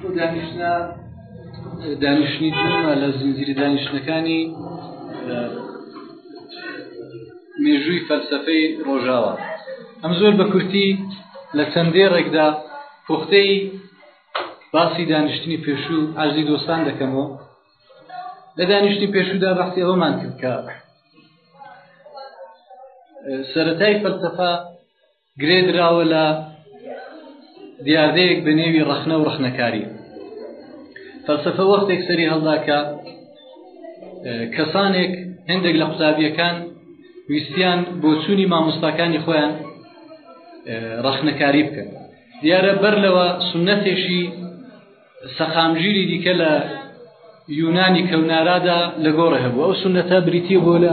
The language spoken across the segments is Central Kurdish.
بۆ دانیشتە دانیشتنی دومە لە زنجیری دانیشتەکانی مێژووی فەلسفەی ڕۆژاوە ئەم زۆر بە کورتی لە چەندێ ڕێکدا پوختەی باسی دانیشتنی پێشوو ئازی دۆستان دەکەمەوە لە دانیشتنی پێشوودا بەختی ئەوەمان کرد کە سەتای فەلسفە گرێ دراوە لە دیاردەیەک بە نێوی ڕەخنە و ڕەخنەکاری فەلسفە وەختێک سەری هەڵدا کە کەسانێک هەندێک لە قوتابیەکان ویستیان بۆ چوونی مامۆستاکانی خۆیان ڕەخنەکاری بکەن دیارە بەر لەوە سنەتێکی سەقامگیری دیکە لە یونانی کەونارادا لە گۆڕە هەبوو ئەو سنەتە بریتی بۆ لە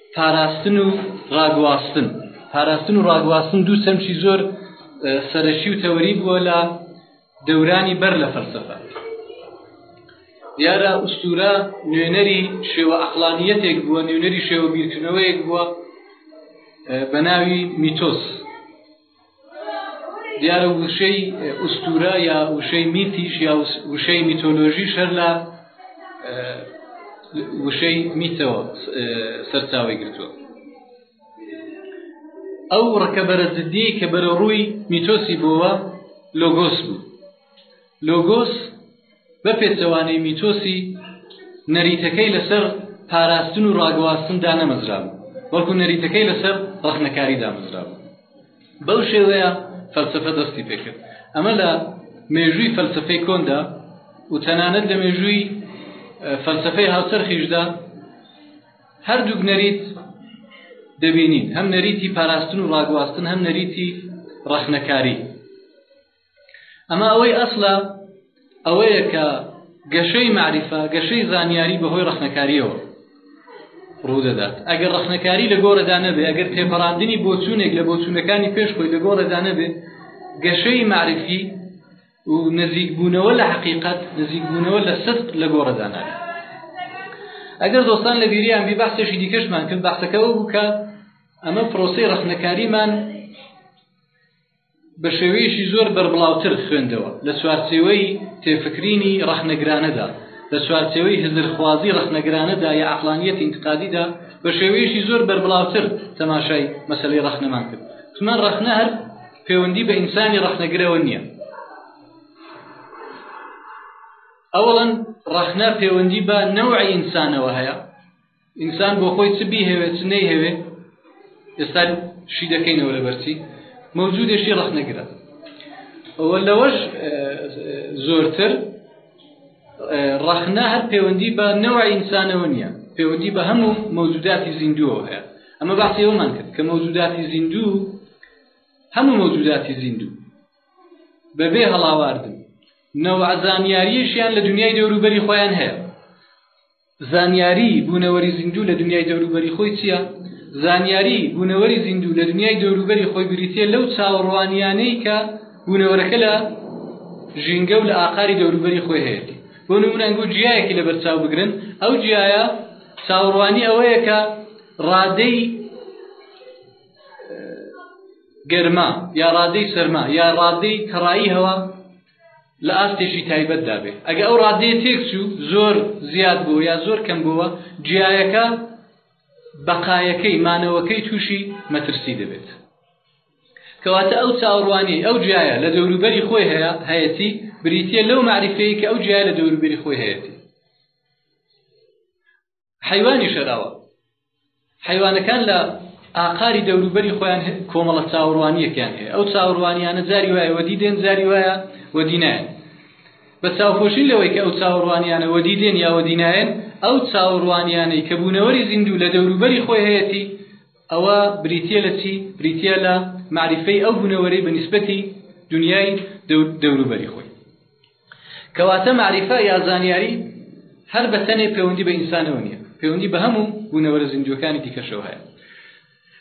پاراستن و ڕاگواستن پاراستن و ڕاگواستن دوو چەمچی زۆر سەرەکی و تەوەری بووە لە دەورانی بەر لە فەلسەفە دیارە ئوستورە نوێنەری شێوە ئەقلانیەتێک بووە نوێنەری شێوە بیرکردنەوەیەک بووە بە ناوی میتۆس دیارە وشەی ئوستورە یا وشەی میتیش یا وشەی میتۆلۆژیش هەر لە وشەی میتەوە سەرچاوی گرتووە ئەو ڕکەبەرە جددی کە بەرە ڕووی میتۆسی بووە لۆگۆس بوو لۆگۆس بە پێچەوانەی میتۆسی نەریتەکەی لەسەر پاراستن و ڕاگواستن دانەمەزرابوو، بەڵکو نەریتەکەی لەسەر ڕەخنەکاری دامەزرابوو. بەو شێوەیە فەلسەفە دەستی پێکرد. ئەمە لە مێژووی فەلسەفەی کۆندا و تەنانەت لە مێژووی فەلسەفەی هاوچەرخیشدا هەردووک نەریت دەبینین، هەم نەریتی پاراستن و ڕاگواستن، هەم نەریتی ڕەخنەکاری. ئەما ئەوەی ئەسڵە ئەوەیە کە گەشەی معریفە گەشەی زانیاری بەهۆی ڕخنەکاریەوە ڕوودەدات ئەگەر ڕخنەکاری لە گۆڕەدا نەبێ ئەگەر تێپەڕاندنی بۆچوونێک لە بۆچوونەکانی پێش خۆی لە گۆڕەدا نەبێ گەشەی معرفی و نزیکبوونەوە لە حقیقت نزیکبوونەوە لە سست لە گۆڕەدا نابێ ئەگەر دۆستان لە بیریان بی بەحسێکی دیکەشمان کرد بەحسەکەەوە بووکە ئەمە پرۆسی ڕخنەکاریمان بە شێوەیەکی زۆر بەربڵاوتر خوێندەوە، لە چوارچێوەی تێفکرینی ڕەخنەگرانەدا، لە چوارچێوەی هزرخوازی ڕەخنەگرانەدا یا عەقلانیەتی ئینتقادیدا بە شێوەیەکی زۆر بەربڵاوتر تەماشای مەسەلەی ڕەخنەمان کرد. من ڕەخنە هەر پێوەندی بە ئینسانی ڕەخنەگرەوە نییە. ئەوەڵەن ڕەخنە پێوەندی بە نەوعی ئینسانەوە هەیە، ئینسان بۆ خۆی چ بیهەوێ چ نەیهەوێ ئێستا شی دەکەینەوە لەبەرچی مەوجودێکی ڕەخنەگرە ئەوە لەوەش زۆرتر ڕەخنە هەر پەیوەندی بە نەوە ئینسانەوە نییە پەیوەندی بە هەموو مەوجوداتی زیندووە هەیە ئەمە باسی ئەومان کرد کە مەوجوداتی زیندوو هەموو مەوجوداتی زیندوو بەبێ هەڵاواردن نەوە زانیاریشیان لە دنیای دەوروبەری خۆیان هەیە زانیاری بوونەوەری زیندوو لە دنیای دەوروبەری خۆی چییە؟ زانیاری بوونەوەری زیندوو لە دنیای دەوروبەری خۆی بریتییە لەو چاوەڕوانییانەی کە بوونەوەرەکە لە ژینگە و لە ئاقاری دەوروبەری خۆی هەیەتی. بۆ نموونە ئەنگۆ گیایەکی لەبەرچاو بگرن، ئەو گیایە چاوەڕوانی ئەوەیە کە ڕادەی گەرما یا ڕادەی سەرما یا ڕادەی تەڕایی هەوا، لە ئاستێکی تایبەت دابێ ئەگە ئەو ڕادەیە تێکچوو زۆر زیاد بۆ یا زۆر کەم بۆوە جیایەکە بەقایەکەی مانەوەکەی تووشی مەترسی دەبێت کەواتە ئەو چاوەڕوانی ئەو جیایە لە دەوروبەری خۆی هەیە هەیەتی بریتە لەو معریفەیە کە ئەو جیای لە دەوروبەری خۆی هەیەتی حیوانی شەراوە حیوانەکان لە ئاقاری دەوروبەری خۆیان کۆمەڵە چاوەڕوانیەکیان هەیە ئەو چاوەڕوانیانە جاری وایە وەدی دێن جاری وایە وەدینایەن بە چاوپۆشین لەوەی کە ئەو چاوەڕوانیانە وەدی دێن یا وەدینایەن ئەو چاوەڕوانیانەی کە بوونەوەری زیندوو لە دەوروبەری خۆی هەیەتی ئەوە بریتە لە چی بریتە لە معریفەی ئەو بوونەوەری بە نسبەتی دنیای دەوروبەری خۆی کەواتە مەعریفە یا زانیاری هەر بە تەنێ پێوەندی بە ئینسانەوە نییە، پێوەندی بە هەموو بوونەوەرە زیندووەکانی دیکەشەوە هەیە.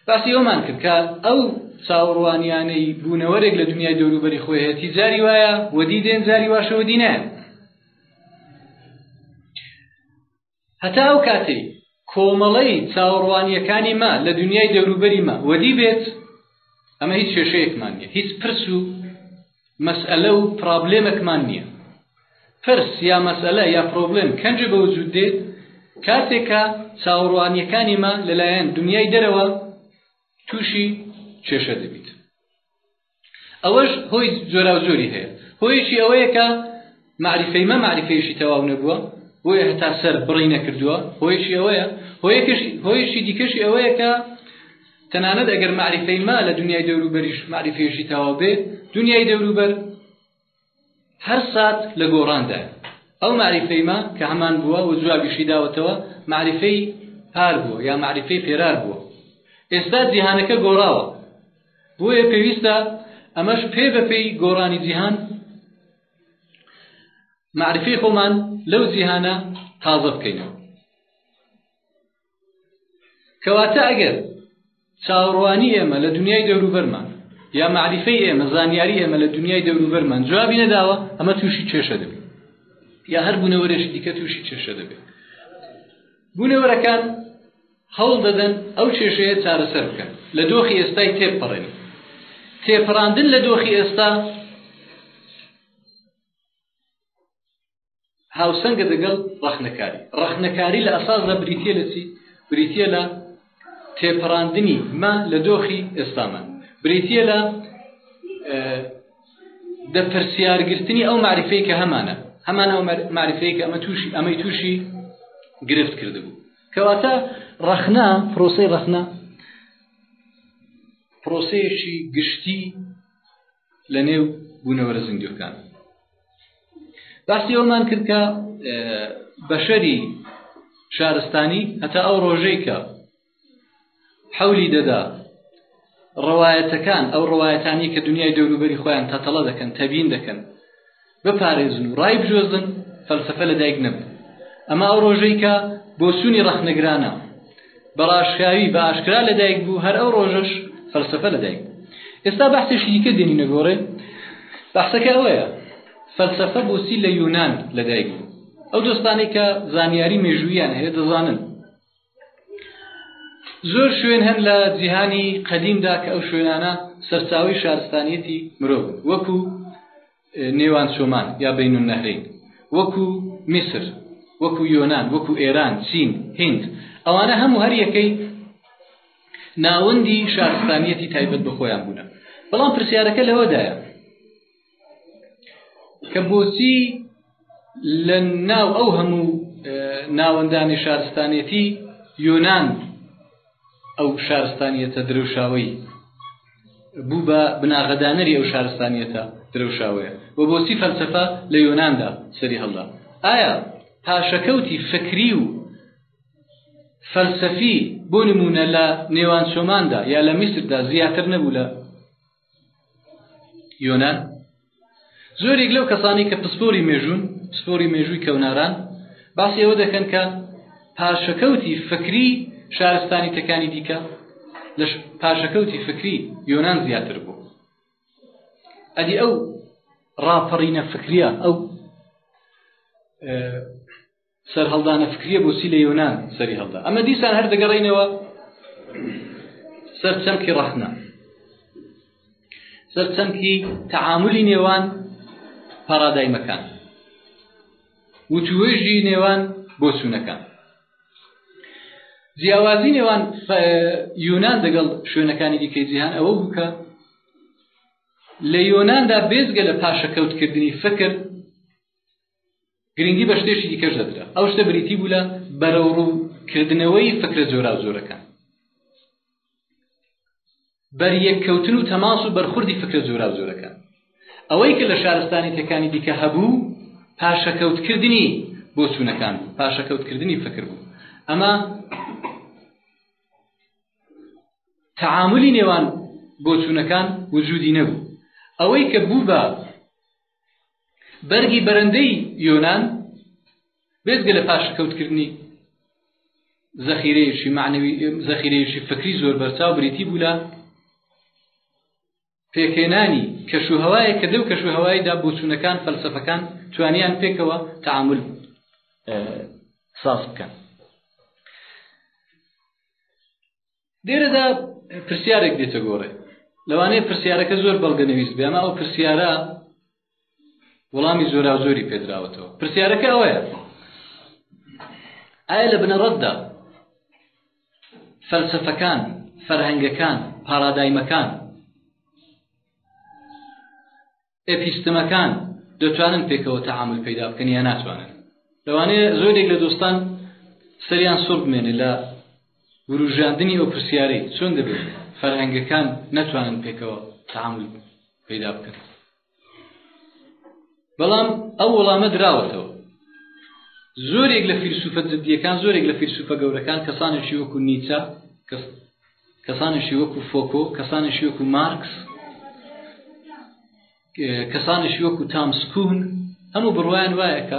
باسی ئەوەمان کرد کە ئەو چاوەڕوانیانەی بوونەوەرێک لە دنیای دەوروبەری خۆی هەیەتی جاری وایە وەدی دێن جاری واشە وەدی نایەن. هەتا ئەو کاتەی کۆمەڵەی چاوەڕوانییەکانی ما لە دونیای دەوروبەری ما وەدی بێت، ئەمە هیچ کێشەیەکمان نییە، هیچ پرس و مەسئەلە و پرابلێمەکمان نییە. پرس یا مەسئەلە یا پرۆبلێم کەنجێ بە وجود دێت کاتێک کە چاوەڕوانییەکانی ما لەلایەن دونیای دەرەوە تووشی کێشە دەبیت. ئەوەش هۆی جۆراوجۆری هەیە هۆیەکی ئەوەیە کە معریفەی مە معریفەیشی تەواو نەبووە بۆیە هەتا سەر بڕی نەکردووە هۆیەکی ئەوەیە هۆیەکی دیکەشی ئەوەیە کە تەنانەت ئەگەر معریفەی ما لە دنیای دەوروبەریش معریفەیشی تەواو بێ دنیای دەوروبەر هەر سات لە گۆڕاندایە. ئەو مەعریفەی مە کە هەمان بووە و جوابیشی داوەتەوە، مەعریفەی پار بووە یا مەعریفەی فێرار بووە. ئێستا جیهانەکە گۆڕاوە. بۆیە پێویستە ئەمەش پێ بە پێی گۆڕانی جیهان مەعریفەی خۆمان لەو جیهانە تازە بکەینەوە. کەواتە ئەگەر چاوەڕوانی ئێمە لە دنیای دەوروبەرمان یا معریفەی ئێمە زانیاری ئێمە لە دنیای دەوروبەرمان جوابی نەداوە ئەمە تووشی کێشە دەبێت یا هەر بوونەوەرێکی دیکە تووشی کێشە دەبێت بوونەوەرەکان هەوڵ دەدەن ئەو کێشەیە چارەسەر بکەن لە دۆخی ئێستای تێپەڕێن تێپەڕاندن لە دۆخی ئێستا هاوسەنگە دەگەڵ ڕەخنەکاری ڕەخنەکاری لە ئەساسدا بریتە لە چی بریتە لە تێپەڕاندنی ما لە دۆخی ئێستامان بریتە لە دەپرسیارگرتنی ئەو معریفەی کە هەمانە هەمان ئەو معریفەیە کە ئەمە تووشی ئەمەی تووشی گرفت کردبوو کەواتە ڕەخنا پرۆسی ڕەخنا پرۆسەیەکی گشتی لە نێو بوونەوەرە زیندووەکان باسی ئەومان کرد کە بەشەری شارستانی هەتا ئەو ڕۆژەی کە حەولی دەدا ڕەوایەتەکان ئەو ڕەوایەتانی کە دنیای دەوروبەری خۆیان تەتەڵە دەکەن تەبیین دەکەن بپارێزن و ڕای بجۆزن فەلسەفە لە دایک نەبوو ئەمە ئەو ڕۆژەی کە بۆچوونی ڕەخنەگرانە بە ڕاشکاوی بە ئاشکرا لە دایک بوو هەر ئەو ڕۆژەش فەلسەفە لە دایک ئێستا بەحسێکی دیکە دێنینە گۆڕێ بەحسەکە ئەوەیە فەلسەفە بۆچی لە یونان لە دایک بوو ئەو دۆستانەی کە زانیاری مێژووییان هەیە دەزانن زۆر شوێن هەن لە جیهانی قەدیمدا کە ئەو شوێنانە سەرچاوی شارستانیەتی مرۆڤ وەکو نێوان چۆمان یا بین و نەهرین وەکو میسر وەکو یۆناان وەکو ئێران چین هند ئەوانە هەموو هەر یەکەی ناوەندی شارستانیەتی تایبەت بە خۆیان بوونە بەڵام پرسیارەکە لەوەدایە کە بۆچی لە ناو ئەو هەموو ناوەندانی شارستانیەتی یۆنان ئەو شارستانیەتە درەوشاوەی بوو بە بناغەدانەری ئەو شارستانیەتە درەوشاوەیە و بۆچی فەلسفە لە یۆناندا سەری هەڵدا ئایا پاشەکەوتی فکری و فەلسەفی بۆ نمونە لە نێوان سۆماندا یا لە میسردا زیاتر نەبوو لە یۆنان زۆرێک لەو کەسانی کە پسپۆری مێژوون پسپۆری مێژووی کەوناران باسی ئەوە دەکەن کە پاشەکەوتی فکری شارستانی تەکانی دیکە لە پاشەکەوتی فکری یۆنان زیاتر بوو ئەدی ئەو ڕاپەڕینە فکریە ئەو سەرهەڵدانە فکریە بۆچی لە یۆنان سەری هەڵدا ئەمە دیسان هەر دەگەڕینەوە سەر چەمکی ڕەخنە سەر چەمکی تەعاملی نێوان پارادایمەکان وتوێژی نێوان بۆچوونەکان جیاوازی نێوان یونان دەگەڵ شوێنەکانی دیکەی جیهان ئەوە بووکە لە یۆناندا بێزگە لە پاشەکەوتکردنی فکر گرنگی بە شتێکی دیکەش دەدرا، ئەو شتە بریتی بوو لە بەرەوڕوو کردنەوەی فکرە جۆراوجۆرەکان، بەریەک کەوتن و تەماس و بەرخوردی فکرە جۆراوجۆرەکان. ئەوەی کە لە شارستانیتەکانی دیکە هەبوو پاشەکەوت کردنی بۆچوونەکان بوو، پاشەکەوت کردنی فکر بوو. ئەمە تەعامولی نێوان بۆچوونەکان وجودی نەبوو. ئەوەی کە بوو بە بەرگی بەرەندەی یۆنان بێجگە لە پاشەکەوتکردنی زەخیرەیەکی معنەوی زەخیرەیەکی فکری زۆر بەرچاو بریتی بوو لە پێکهێنانی کەشوهوایە کە دەو کەشوهوایدا بۆچوونەکان فەلسفەکان توانیان پێکەوە تعامل ساز بکەن لێرەدا پرسیارێک دێتە گۆڕێ لەوانەیە پرسیارەکە زۆر بەڵگەنەویست بێ ئەمە ئەو پرسیارە وەڵامی زۆرا زۆری پێدراوەتەوە پرسیارەکە ئەوەیە ئایا لە بنەڕەتدا فەلسفەکان فەرهەنگەکان پارادایمەکان ئێپیستمەکان دەتوانن پێکەوە تەعامول پەیدا بکەن یا ناتوانن؟ لەوانەیە زۆرێک لە دۆستان سەریان سوڕ بمێنێ لە وروژاندنی ئەو پرسیارەی چۆن دەبێت فەرهەنگەکان نەتوانن پێکەوە تەعامول پەیدا بکەن بەڵام ئەو وەڵامە دراوەتەوە زۆرێک لە فیلسوفە جدیەکان زۆرێک لە فیلسوفە گەورەکان کەسانێکی وەکو نیچە کەس کەسانێکی وەکو فۆکۆ، کەسانێکی وەکو مارکس، کەسانێکی وەکو تامسکون هەموو بڕوایان وایە کە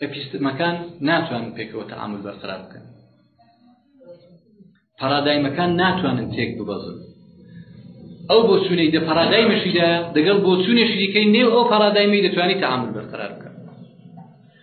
ئەپیستمەکان ناتوانن پێکەوە تەعامل بەرقرار بکەن پارادایمەکان ناتوانن تێک ببەزن ئەو بۆچوونەی دە پارادایمەشیدا دەگەڵ بۆچوونێکی دیکەی نێو ئەو پارادایمی دەتوانانی تەعامل بەرقرار بکەن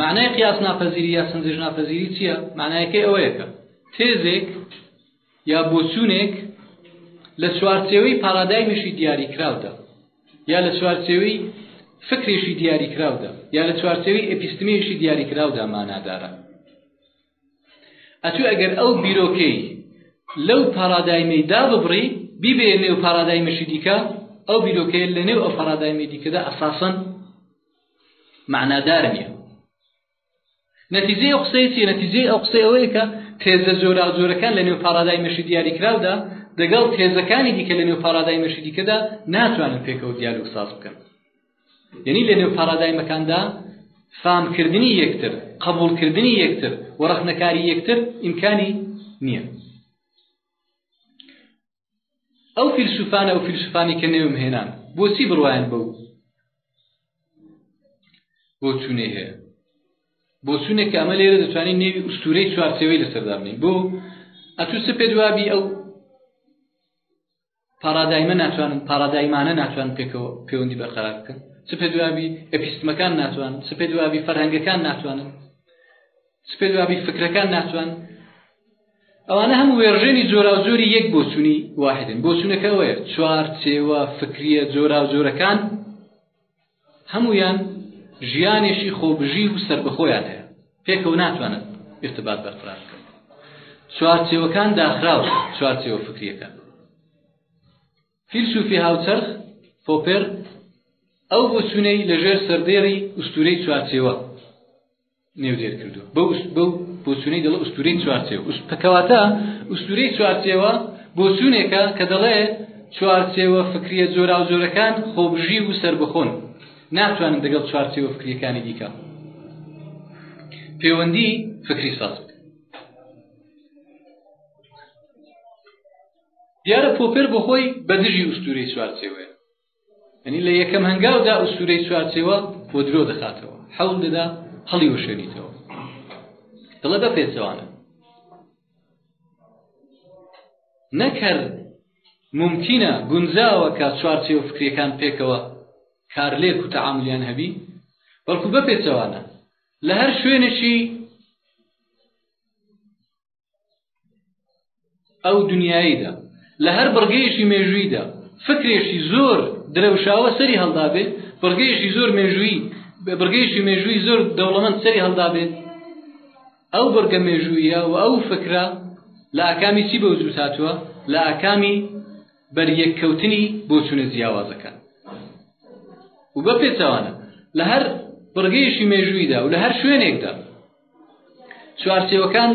معنای قیاس ناپەزیری یا سنجش ناپەزیری چییە معنایەکەی ئەوەیەکە تێزێک یا بۆچوونێک لە چوارچێوەی پارادایمیشی دیاریکراودا یا لە چوارچێوەی فکرێکی دیاریکراودا یا لە چوارچێوەی ئەپیستمێکی دیاریکراودا مانادارە ئەتو ئەگەر ئەو بیرۆکەی لەو پارادایمی دا ببڕی بیبێ نێو پارادایمەشی دیکە ئەو بیرۆکەیە لە نێو ئەو پارادایمی دیکەدا ئەساسن مەعنادار نییە نەتیجەی ئەو قسەی چیە نەتیجەی ئەو قسەی ئەوەیە کە تێزە جۆرا جۆرەکان لە نێو پارادای مەشی دیاری کراودا دەگەڵ تێزەکانی دیکە لە نێو پارادای مەشی دیکەدا ناتوانن پێکەوە دیالۆگ ساز بکەن یعنی لە نێو پارادای مەکاندا فامکردنی یەکتر قبولکردنی یەکتر و ڕەخنەکاری یەکتر ئیمکانی نییە ئەو فیلسوفانە ئەو فیلسوفانی کە نێوم هێنان بۆچی بڕوایان بەو بۆ چوونێ هەیە بۆ چوونێک کە ئەمە لێرە دەتوانین نێوی ئوستورەی چوارچێوەی لەسەردا بنین بۆ ئەتو چ پێ دوابی ئەو پارادایمە ناتوانن پارادایمانە ناتوان پێکەوە پەیوەندی بەرقرار بکەن چ پێ دوابی ئەپیستمەکان ناتوان چ پێ دوابی فەرهەنگەکان ناتوانن چ پێ دوابی فکرەکان ناتوان ئەوانە هەموو وێرژێنی جۆراوجۆری یەک بۆچوونی واحدن بۆچوونەکە ئەوەیە چوار چێوە فکریە جۆراوجۆرەکان هەمویان ژیانێکی خۆبژی و سربەخۆیان هەیە پێکەوە ناتوانن ارتباط بەرقرار بکەن چوارچێوەکان داخراوە چوارچێوە فکریەکان فیلسوفی هاوچەرخ پۆپێر ئەو بۆچوونەی لەژێر سەردێڕی ئوستوورەی چوارچێوە نێودێر کردووە بەو بەو بۆچوونەی دەڵێ ئوستوورەی چوارچێوە کەواتە ئوستوورەی چوارچێوە بۆچوونێکە کە دەڵێ چوارچێوە فکریە جۆراوجۆرەکان خۆبژی و سربەخۆن ناتوانن دەگەڵ چوارچێوە فکریەکانی دیکە پەیوەندی فکری ساز دیارە پۆپێر بۆ خۆی بە دژی ئوستورەی چوارچێوەیە ئەنی لە یەکەم هەنگاودا ئوستورەی چوارچێوە بۆ درۆ دەخاتەوە حەول دەدا هەڵی وەشێنیتەوە دڵە بە پێچەوانە نەکەر ممکنە گونجاوە کە چوارچێوە فکرەکان پێکەوە کارلێک و تەعاملیان هەبی بەڵکو بە پێچەوانە لە هەر شوێنێکی ئەو دنیاییدا لە هەر بڕگەیەکی مێژوویدا فکرێکی زۆر درەوشاوە سەری هەڵدابێ بڕگەیەکی زۆر مێژووی بڕگەیەکی مێژووی زۆر دەوڵەمەند سەری هەڵدابێت ئەو بڕگە مێژوویە و ئەو فکرە لە ئاکامی چی بە وجود هاتووە لە ئاکامی بەریەککەوتنی بۆچوونە جیاوازەکان و بە پێچوانە لە هەر بڕگەیەکی مێژوویدا و لە هەر شوێنێکدا چوارچێوەکان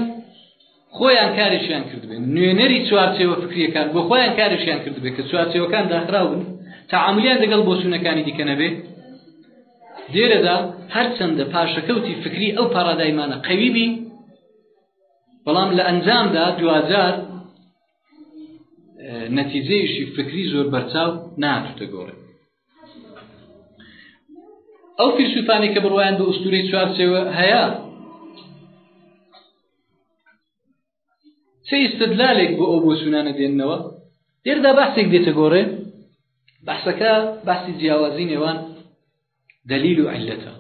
خۆیان کارێکیان کردبێن نوێنەری چوارچێوە فکریەکان بۆ خۆیان کارێکیان کردبێت کە چوارچێوەکان داخراون تعاملیان دەگەڵ بۆچوونەکانی دیکە نەبێ لێرەدا هەرچەندە پاشەکەوتی فکری ئەو پارادایمانە قەوی بی بەڵام لە ئەنجامدا دواجار نەتیجەیشی فکری زۆر بەرچاو ناتوتە گۆڕێ ئەو فیلسوفانی کە بڕوایان بە ئوستورەی چوارچێوە هەیە چه استدلالێک بۆ ئەو بۆچوونانە دێننەوە لێردا باسێک دێتە گۆڕێ بەحسەکە باسی جیاوازی نێوان دەلیل و عیلەتە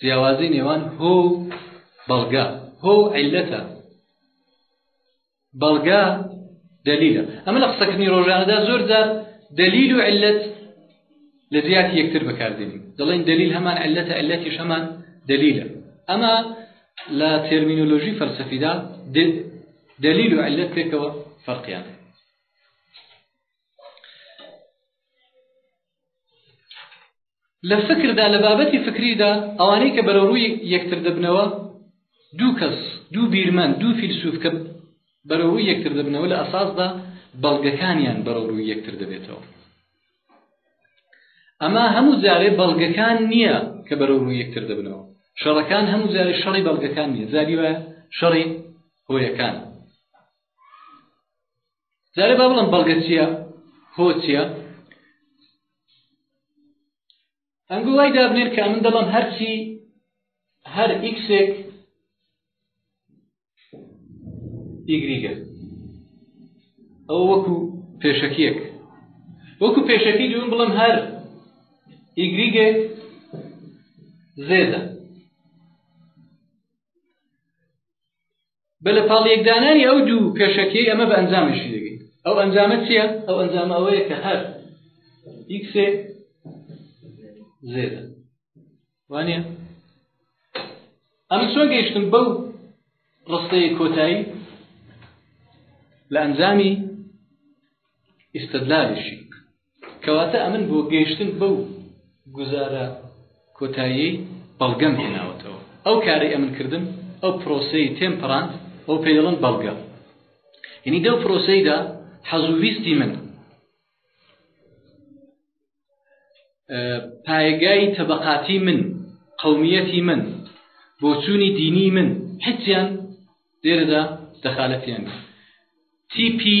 جیاوازی نێوان هۆ بەڵگە هۆ عیلەتە بەڵگە، دەلیلە. ئەمە لە قسەکردنی ڕۆژانەدا زۆر جار دەلیل و عیللەت لە جیاتی یەکتر بەکار دێنین. دەڵێین دەلیل هەمان عیللەتە، عیللەتیش هەمان دەلیلە. ئەمە لە تێرمینۆلۆژی فەلسەفیدا دەلیل و عیللەت پێکەوە فەرقیان هەیە. لە فکردا لە بابەتی فکریدا ئەوانەی کە بەرەو ڕووی یەکتر دەبنەوە دوو کەس دوو بیرمەند دوو فیلسوف کە بەرەو ڕووی یەکتر دەبنەوە لە ئەساسدا بەڵگەکانیان بەرەو ڕووی یەکتر دەبێتەوە ئەما هەموو جارێ بەڵگەکان نییە کە بەرەو ڕووی یەکتر دەبنەوە شەڕەکان هەموو جارێ شەڕی بەڵگەکان نییە جاری وایە شەڕی هۆیەکان جارێ با بڵم بەڵگە چییە هۆ چییە ئەنگۆ وای دابنێن کە من دەڵم هەرچی هەر ئیکسێک ئیگریگە ئەو وەکو پێشەکیەک وەکو پێشەکی دوون بڵم هەر ئیگریگێک زێدە بە لە پاڵ یەکدانانی ئەو دوو کەشەکەی ئەمە بە ئەنجامێکی دەگەین ئەو ئەنجامە چییە ئەو ئەنجام ئەوەیە کە هەر ئیکسێ زێدە وانە ئەمە چۆن گەیشتم بەو ڕستەیە کۆتایی لە ئەنجامی ئیستدلالشی کەواتە ئەمن بۆ گەیشتن بەو گوزارە کۆتاییەی بەڵگەم هێناوەتەوە. ئەو کارەی ئەمن کردم ئەو پرۆسەی تێمپەڕاند و پێی دەڵێن بەڵگە. یەنی دەو پرۆسەیدا حەز و ویستی من پایەگای تەبەقاتی من، قەومیەتی من، بۆچوونی دینی من هیچیان لێرەدا دەخالەتیان نیە. تیپی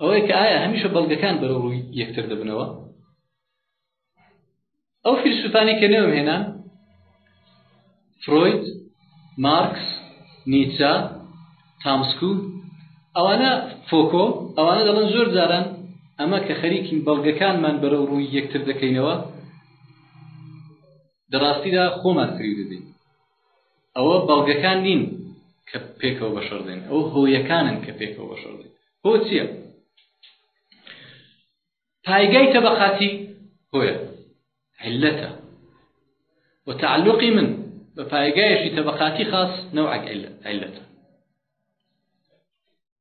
ئەوەیە کە ئایا هەمیشە بەڵگەکان بەرەو ڕووی یەکتر دەبنەوە ئەو فیلسوفانی کە نێوم هێنان فرۆید مارکس نیچە تامسکو ئەوانە فۆکۆ ئەوانە دەڵێن زۆر جاران ئەمە کە خەریکین بەڵگەکانمان بەرەو ڕووی یەکتر دەکەینەوە دەڕاستیدا خۆمان فریو دەدەین ئەوە بەڵگەکان نین کە پێکەوە بەشەڕ دێن ئەوە هۆیەکانن کە پێکەوە بەشەڕ دێن هۆ چییە؟ پایگای تەبەقاتی هۆیە علەتە و تعلقی من بە پایگایشی تەبەقاتی خاص نەوعەک علەتە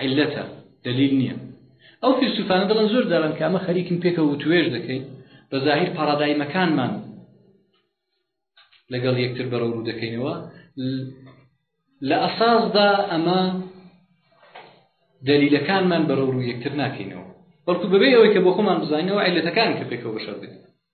عیللەتە دەلیل نییە ئەو فیلسوفانە دەڵێن زۆر جاران کە ئەمە خەریکن پێکە وتوێژ دەکەین بە زاهیر پارادایمەکانمان لەگەڵ یەکتر بەرەوڕوو دەکەینەوە لە ئەساسدا ئەمە دەلیلەکانمان بەرەوڕوو یەکتر ناکەینەوە بەڵکو بەبێ ئەوەی کە بۆ خۆمان بزانینەوە عیلەتەکان کە پێکەوە بەشەر دەکەین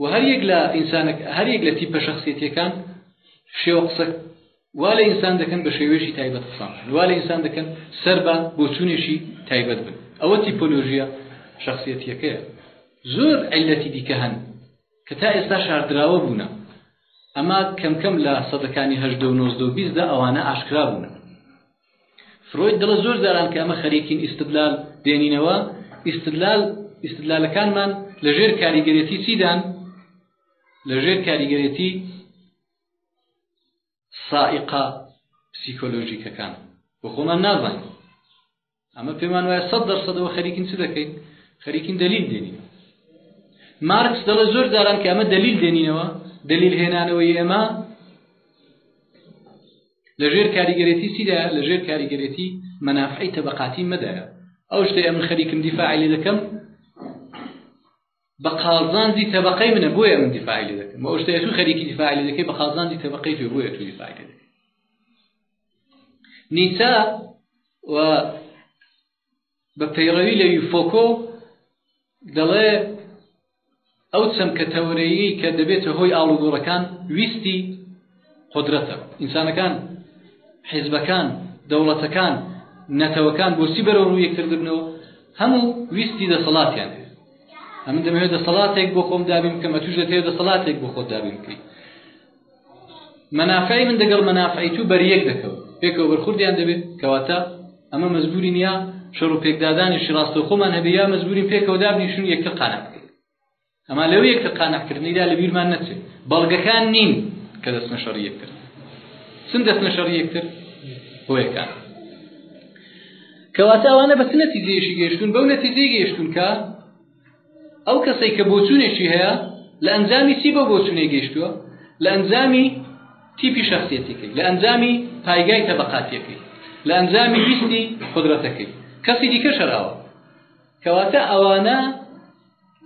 وە هەر یەک لە ئینسانەک هەر یەک لە تیپە شەخسیەتیەکان شێوە قسە وا لە ئینسان دەکەن بە شێوێشی تایبەت قسان بکەن وا لە ئینسان دەکەن سەر بە بۆچوونێکی تایبەت بن ئەوە تیپۆلۆژیە شخصیەتیەکەیە زۆر عیلەتی دیکە هەن کە تا ئێستا شاردراوە بوونە ئەما کەمکەم لە سەدەکانی هەشدە و نۆزدە و بیستدا ئەوانە ئاشکرا بوونە فرۆید دەڵێت زۆر جاران کە ئەمە خەریکین ئیستدلال دێنینەوە، ئیستدلال ئیستدلالەکانمان لە ژێر کاریگەرێتی چیدان لە ژێر کاریگەرێتی سائقا پسیکۆلۆژیکەکان بۆ خۆمان نازانین ئەمە پێمان وایە سەد دەرسەدەوە خەریکین چ دەکەین خەریکین دلیل دێنین مارکس دەڵێ زۆر جاران کە ئەمە دلیل دێنینەوە دلیل هێنانەوەی ئێمە لە ژێر کاریگەرێتی چیدا لە ژێر کاریگەرێتی مەنافعی تەبقاتی مەدایە ئەو شتەیە من خەریکم دیفاعی لێ دەکەم بە قازانجی تەبقەی منە بۆیە من دیفاعی لێ دەکەم ئەو شتەیە تو خەریکی دیفاعی لێ دەکەی بە قازانجی تەبقەی توێ بۆیە تو دیفاعی لێ دەکەی نیسا و بە پەیڕەوی لە وی فۆکۆ دەڵێ ئەو چەمکە تەورەیی کە دەبێتە هۆی ئاڵوگۆڕەکان ویستی قدرەتە ئینسانەکان حیزبەکان دەوڵەتەکان نەتەوەکان بۆچی بەرەو ڕوو یەکتر دەبنەوە هەموو ویستی دەسەڵاتیان هەیە ئەمن دەمەوێت دەسەڵاتێک بۆ خۆم دابین بکەمە توش دەتەوێت دەسەڵاتێک بۆ خۆت دابین بکەیت مەنافعی من دەگەڵ مەنافعی تو بەریەک دەکەون پێکەوە بەرخوردیان دەبێت کەواتە ئەمە مەزبوری نیە شەڕ و پێکدادانیشی ڕاستە خۆمان هەبێ یا مەزبورین پێکەوە دابنیشون یەکتر قانع بکەین ئەما لەو یەکتر قانعکردنیدا لە بیرمان نەچێت بەڵگەکان نین کە دەستنە شەڕ یەکتر چن دەستنە شەڕ یەکتر هۆیەکان کەواتە ئەوانە بەچ نەتیجەیەشی گەیشتون بەو نەتیجەی گەیشتون کە ئەو کەسەی کە بۆچوونێکی هەیە لە ئەنجامی چی بۆ بۆچوونێ گەیشتووە لە ئەنجامی تیپی شخصیەتەکەی لە ئەنجامی پایگای تەبقاتیەکەی لە ئەنجامی ویستی قدرەتەکەی کەسی دیکە شەراوە کەواتە ئەوانە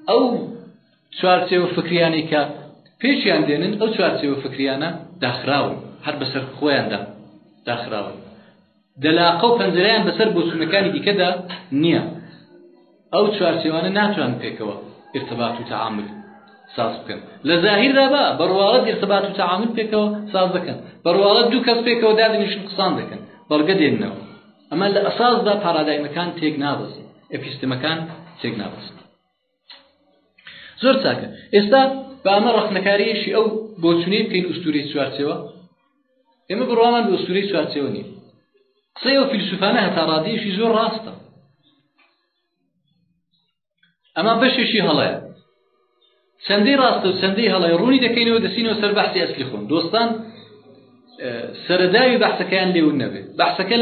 ئەو چوارچێوە فکریانەی کە پێچیان دێنن ئەو چوارچێوە فکریانە داخراون هەر بەسەر خۆیاندا داخراون دەلاقە و پەنجەرەیان بەسەر بۆچوونەکانی دیکەدا نییە، ئەو چوارچێوانە ناتوانن پێکەوە ئیرتبات و تەعامول ساز بکەن. لە زاهیردا با بە ڕواڵەت ئیرتبات و تەعامول پێکەوە ساز دەکەن، بە ڕواڵەت دوو کەس پێکەوە دادەنیشن قسان دەکەن، بەڵگە دێننەوە، ئەمە لە ئەساسدا پارادایمەکان تێک نابەستن، ئێپیستمەکان تێک نابەستن. زۆر چاکە ئێستا بە ئەمە ڕەخنەکاریشی ئەو بۆ چونەی بکەین ئوستوری چوارچەوە ئێمە بڕوامان ئوستوری چوارچەوە نیە قسەی ئەو فیلسوفانە هەتا ڕادیشی زۆر ڕاستە ئەمە بەشێکی هەڵەیە چەندەی ڕاستە و چەندەی هەڵەی ڕوونی دەکەینەوە دەسینەوە سەر بەحسی ئەسلی خۆن دۆستان سەرەداوی بەحسەکەیان لێون نەبێت بەحسەکە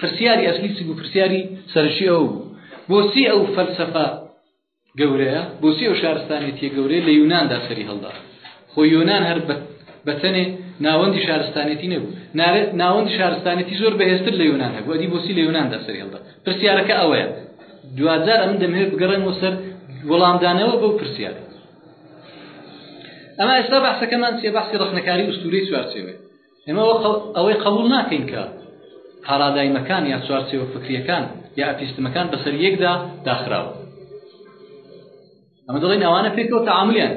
پرسیاری ئەسلی چ بوو پرسیاری سەرشی ئەو بوو بۆچی ئەو فەلسەفە گەورەیە بۆچی ئەو شارستانێتیە گەورەیە لە یوناندا سەری هەڵدا خۆ یۆناان هەر بەتەنێ ناوەندی شارستانێتی نەبوو ناوەندی شارستانێتی زۆر بەهێزتر لە یۆناان هەبوو ئەدی بۆچی لە یۆنااندا سەری هەڵدا پرسیارەکە ئەوەیە دوجار ئەمن دەمەوێت بگەڕێمەوە سەر وەڵامدانەوە بەو پرسیارە ئەمە ئێستا بەحسەکەمان چێ بەحسی ڕخنەکاری ئوستوری چوارچێوێ ئێمە ئەوەی قبول ناکەین کە پارادایمەکان یا چوارچێوە فکریەکان یا ئەپیستمەکان بەسەر یەکدا داخراوە ئەمە دەڵێن ئەوانە پێکەوە تعاملیان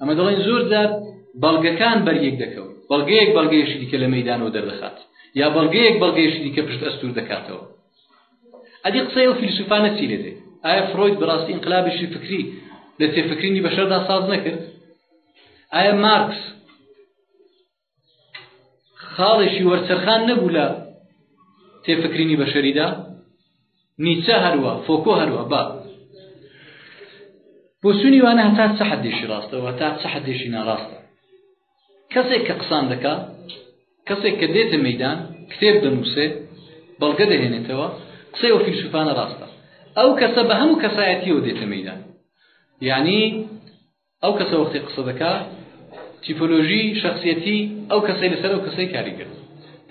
ئەمە دەڵێن زۆر جار بەڵگەکان بەریەک دەکەون بەڵگەیەک بەڵگەیەشی دیکە لە مەدانەوە دەردەخات یا بەڵگەیەک بەڵگەیشی دیکە پشت ئەستور دەکاتەوە ئەدی قسەی ئەو فیلسوفانە چی لێ دێ ئایا فرۆید بەڕاستی ئینقلابێکی فکری لە تێفکرینی بەشەردا ساز نەکرد ئایا مارکس خاڵێکی وەرچەرخان نەبوو لە تێفکرینی بەشەریدا نیچە هەروە فۆکۆ هەروە با بۆچوونی وانە هەتا چە حەدێکی ڕاستەوە هەتا چە حەدێکی ناڕاستە کەسێک کە قسان دەکا، کەسێک کە دێتە مەیدان، کتێب دەنووسێ، بەڵگە دەهێنێتەوە، قسەی ئەو فیلسوفانە ڕاستە. ئەو کەسە بە هەموو کەسایەتییەوە دێتە مەیدان. یانی ئەو کەسە وەختی قسە دەکا، تیپۆلۆژی شەخسیەتی ئەو کەسەی لەسەر ئەو کەسەی کاریگەر،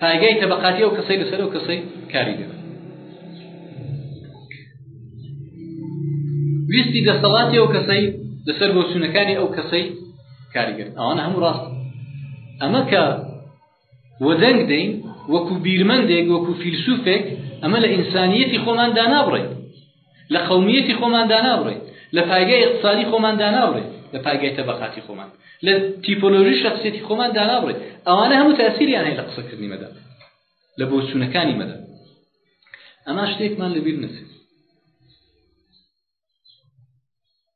پایگای تەبەقاتی ئەو کەسەی لەسەر ئەو کەسەی کاریگەر. ویستی دەسەڵاتی ئەو کەسەی لەسەر بۆچوونەکانی ئەو کەسەی کاریگەر ئەوانە هەموو ڕاست ئەمە کە وەدەنگ دەین وەکو بیرمەندێک وەکو فیلسوفێک ئەمە لە ئینسانیەتی خۆمان دانابڕێت لە قومیەتی خۆمان دانابڕێت لە پایگای اقتصادی خۆمان دانابڕێت لە پایگای تەبقاتی خۆمان لە تیپۆلۆژی شخصێتی خۆمان دانابڕێت ئەوانە هەموو تاسیریان هەیە لە قسەکردنی مەدا لە بۆچوونەکانی مەدا ئەما شتێکمان لەبیر نەچێت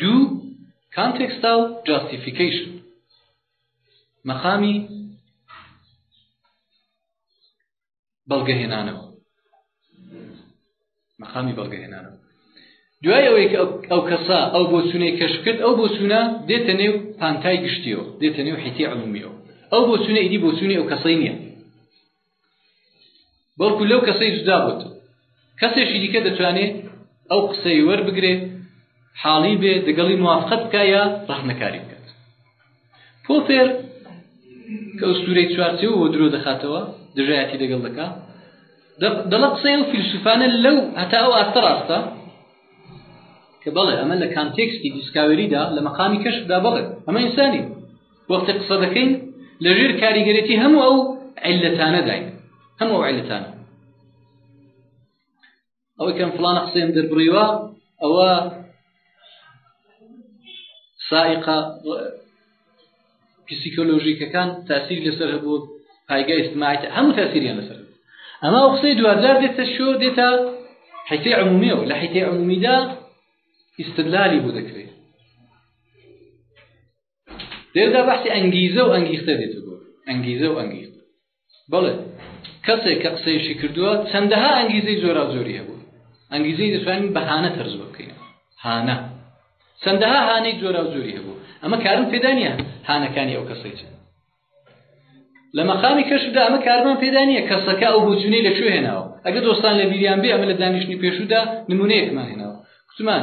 دوو کانتێکستاڵ جاستیفیکەیشن مەقامی بەڵگەهێنانەوە مەقامی بەڵگەهێنانەوە دوای ئەوەی ئەو کەسە ئەو بۆ سونەی کەشف کرد ئەو بۆ سونە دێتە نێو پانتای گشتیەوە دێتە نێو حیتی عمومیەوە ئەو بۆ سونە ئیدی بۆ سونی ئەو کەسەی نییە بەڵکو لەو کەسەی جودا بۆ تۆ کەسێکی دیکە دەتوانێت ئەو قسەی وەربگرێت حاڵی بێ دەگەڵی موافقت بکە یا ڕەخنەکاری بکات پۆپێر کە ئەوسورەی چوارچەوە بۆ درۆ دەخاتەوە دژایەتی دەگەڵ دەکا دەڵە قسەی و فیلسوفانە لەو هەتا ئەو ئاستە ڕاستە کە بەڵێ ئەمە لە کانتێکستی دیسکاوێریدا لە مەقامی کەشدا بڵێ ئەمە ئینسانی وەختی قسە دەکەین لە ژێر کاریگەرێتی هەموو ئەو عیلەتانە داین هەموو ئەو عیلەتانە ئەوەی کەم فلانە قسەم دەربڕیوە ئەوە سائقە پیسیکۆلۆژیکەکان تاسیر لەسەر هەبوو پایگە ئیسماعیت هەموو تاسیریان لەسەر ئەما ئەو قسەی دوجار دێتە شۆ دێتە حیتی عمومیەوە لە حیتی عمومیدا ئیسلالی بۆ دەکرێت لێردا بەحسی ئەنگیزە و ئەنگیختە دێتە گۆ ئەنگیزە و ئەنگیختە بەڵێ کەسێک کە قسەیشی کردووە چەندەها ئەنگیزەی جۆرا جۆری هەبوو ئەنگیزەی دەتوانین بەهانە تەرز بکەین هانە چەندەها هانەی جۆرا جۆری هەبوو ئەمە کارم پێدانە هانەکانی ئەو کەسەی چەند لە مەقامی کەشدا ئەمە کارمان پێدا نیە کەسەکە ئەو بچوونی لەکوێ هێناوە ئەگە دۆستان لە بیریان بێ ئەمە لە دانیشتنی پێشودا نمونەیەکمان هێناوە کوتمان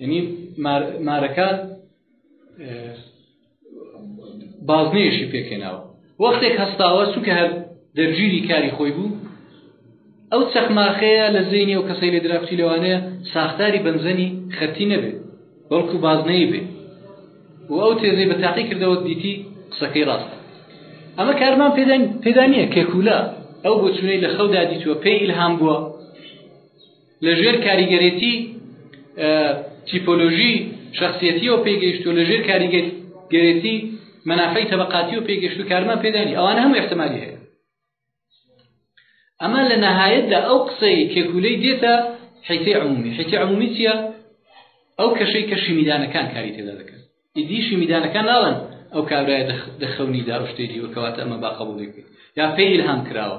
یعنی مارەکان بازنەیەشی پێکێناوە وەختێک هەستاوە چونکە هەر دەرگیری کاری خۆی بوو ئەو چەخماخەیە لە زینی و کەسەی لە درافتی لەوانەیە ساختاری بەنزەنی خەتی نەبێت بەڵکو بازنەی بێ و ئەو تێزەی بە تاقی کردەوە دیتی قسەکەی ڕاستە ئەمە کارمان پێدانە کێکولە ئەو بۆچونەی لە خەودا دیتووە پێی ئیلهام بووە لە ژێر کاریگەرێتی تیپۆلۆژی شخصیەتیەوە پێگەیشت و لە ژێر کاریگەرێتی مەنافەی تەبقاتی و پێگەشت و کارمان پێدانی ئەوانە هەموو احتمالی هەیە ئەمە لە نەهایەتدا ئەو قسەی کێکولەی دێتە حیتی عمومی حیتی عمومی چییە ئەو کەشەی کە شیمیدانەکان کاری تێدا دەکەن ئیدی شیمیدانەکان ناڵن ئەو کابرایە دەخەونیدا ئەو شتێکی وەکەواتە ئەمە با قبولی بکەین یا پێی ئیلهام کراوە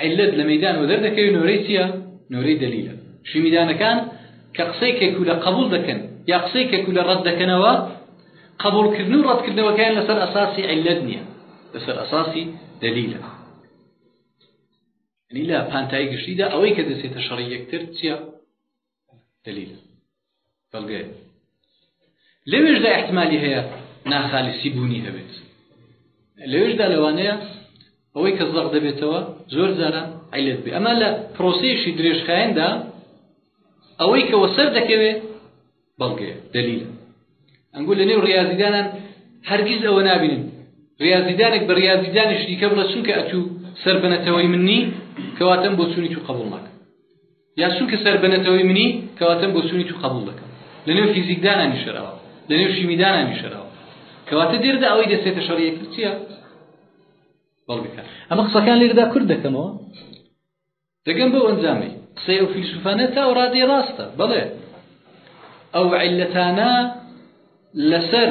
عیللەت لە مەیدان وەدەر دەکەوێت نۆرەی چییە؟ نۆرەی دەلیلە. شیمیدانەکان کە قسەی کەکولە قەبوڵ دەکەن یا قسەی کەکولە ڕەت دەکەنەوە، قەبوڵکردن و ڕەتکردنەوەکەیان لەسەر ئەساسی عیللەت نییە، لەسەر ئەساسی دەلیلە. یعنی لە پانتایی گشتیدا ئەوەی کە دەچێتە شەڕی یەکتر چییە؟ دلیل بەڵگەیە لەوێشدا احتمالی هەیە ناخالیسی بوونی هەبێت لەوێشدا لەوانەیە ئەوەی کە زەق دەبێتەوە زۆر زارە عیلت بێ ئەمە لە پرۆسیشی درێژخایەندا ئەوەی کەەوە سەر دەکەوێ بەڵگەیە دلیل ئەنگو لە نێو ڕاضیدانان هەرگیز ئەوە نابینن ڕاضیدانێک بە ڕاضیدانی شتیکە بڵە چونکە ئەتوو سەر بنەتەوەی منی کەواتەم بۆ چوونی تو قبول ناکە یان چونکە سەر بە نەتەوەی منی، کەواتە بۆچوونی تو قەبوڵ دەکەم. لە نێو فیزیکدا نانیشەراوە. لە نێو شیمیدا نانیشەراوە. کەواتە دێردە ئەوەی دەچێتە شەڕی یەکتر چییە؟ بەڵگە کەن. ئەمە قسەکان لێرەدا کورت دەکەمەوە. دەگەم بەو ئەنجامەی قسەی ئەو فیلسوفانە تا ئەوڕادەی ڕاستە. بەڵێ ئەو عیللەتانە لەسەر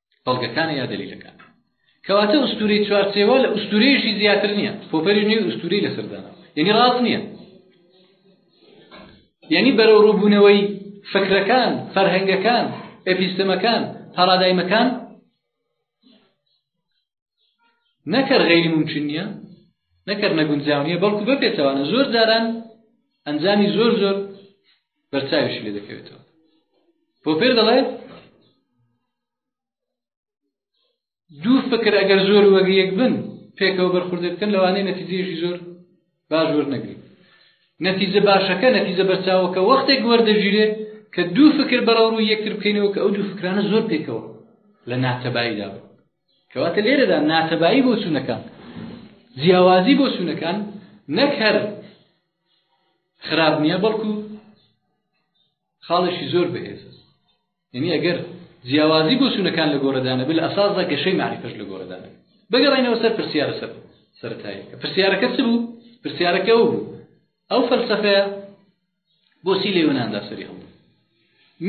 بەڵگەکانە یا دەلیلەکان کەواتە ئوستوری چوارچێوە لە ئوستورەیەشی زیاتر نییە پۆپەری نوێی ئوستوری لەسەردانە یعنی ڕاست نییە یعنی بەرەو ڕووبوونەوەی فکرەکان فەرهەنگەکان ئەپیستەمەکان پارادایمەکان نەکەر غەیری ممکن نییە نەکەر نەگونجاو نییە بەڵکو بە پێچەوانە زۆر جاران ئەنجامی زۆر زۆر بەرچاویش لێ دەکەوێتەوە بۆ پێر دەڵێ دوو فکر ئەگەر زۆر وەگەیەک بن پێکەوە بەرخوردە بکەن لەوانەیە نەتیجەیەکی زۆر باش وەرنەگرین نەتیجە باشەکە نەتیجە بەرچاوەکە وەختێک وەردەگیرێ کە دوو فکر بەڕەوڕوو یەکتر بکەینەوە کە ئەو دوو فکرانە زۆر پێکەوە لە ناتەباییدا بن کەواتە لێرەدا ناتەبایی بۆچوونەکان، جیاوازی بۆچوونەکان نەک هەر خراپ نییە بەڵکو خاڵێکی زۆر بەهێزە یعنی ئەگەر جیاوازی بۆچوونەکان لە گۆڕەدانە بل ئەسازە گەشەی معریفەش لە گۆڕەدانە بگەڕینەوە سەر پرسیارە سەر سەرتایەکە پرسیارەکە چ بوو پرسیارەکە ئەو بوو ئەو فەلسەفەیە بۆچی لە یۆناندا سەری هەڵدا؟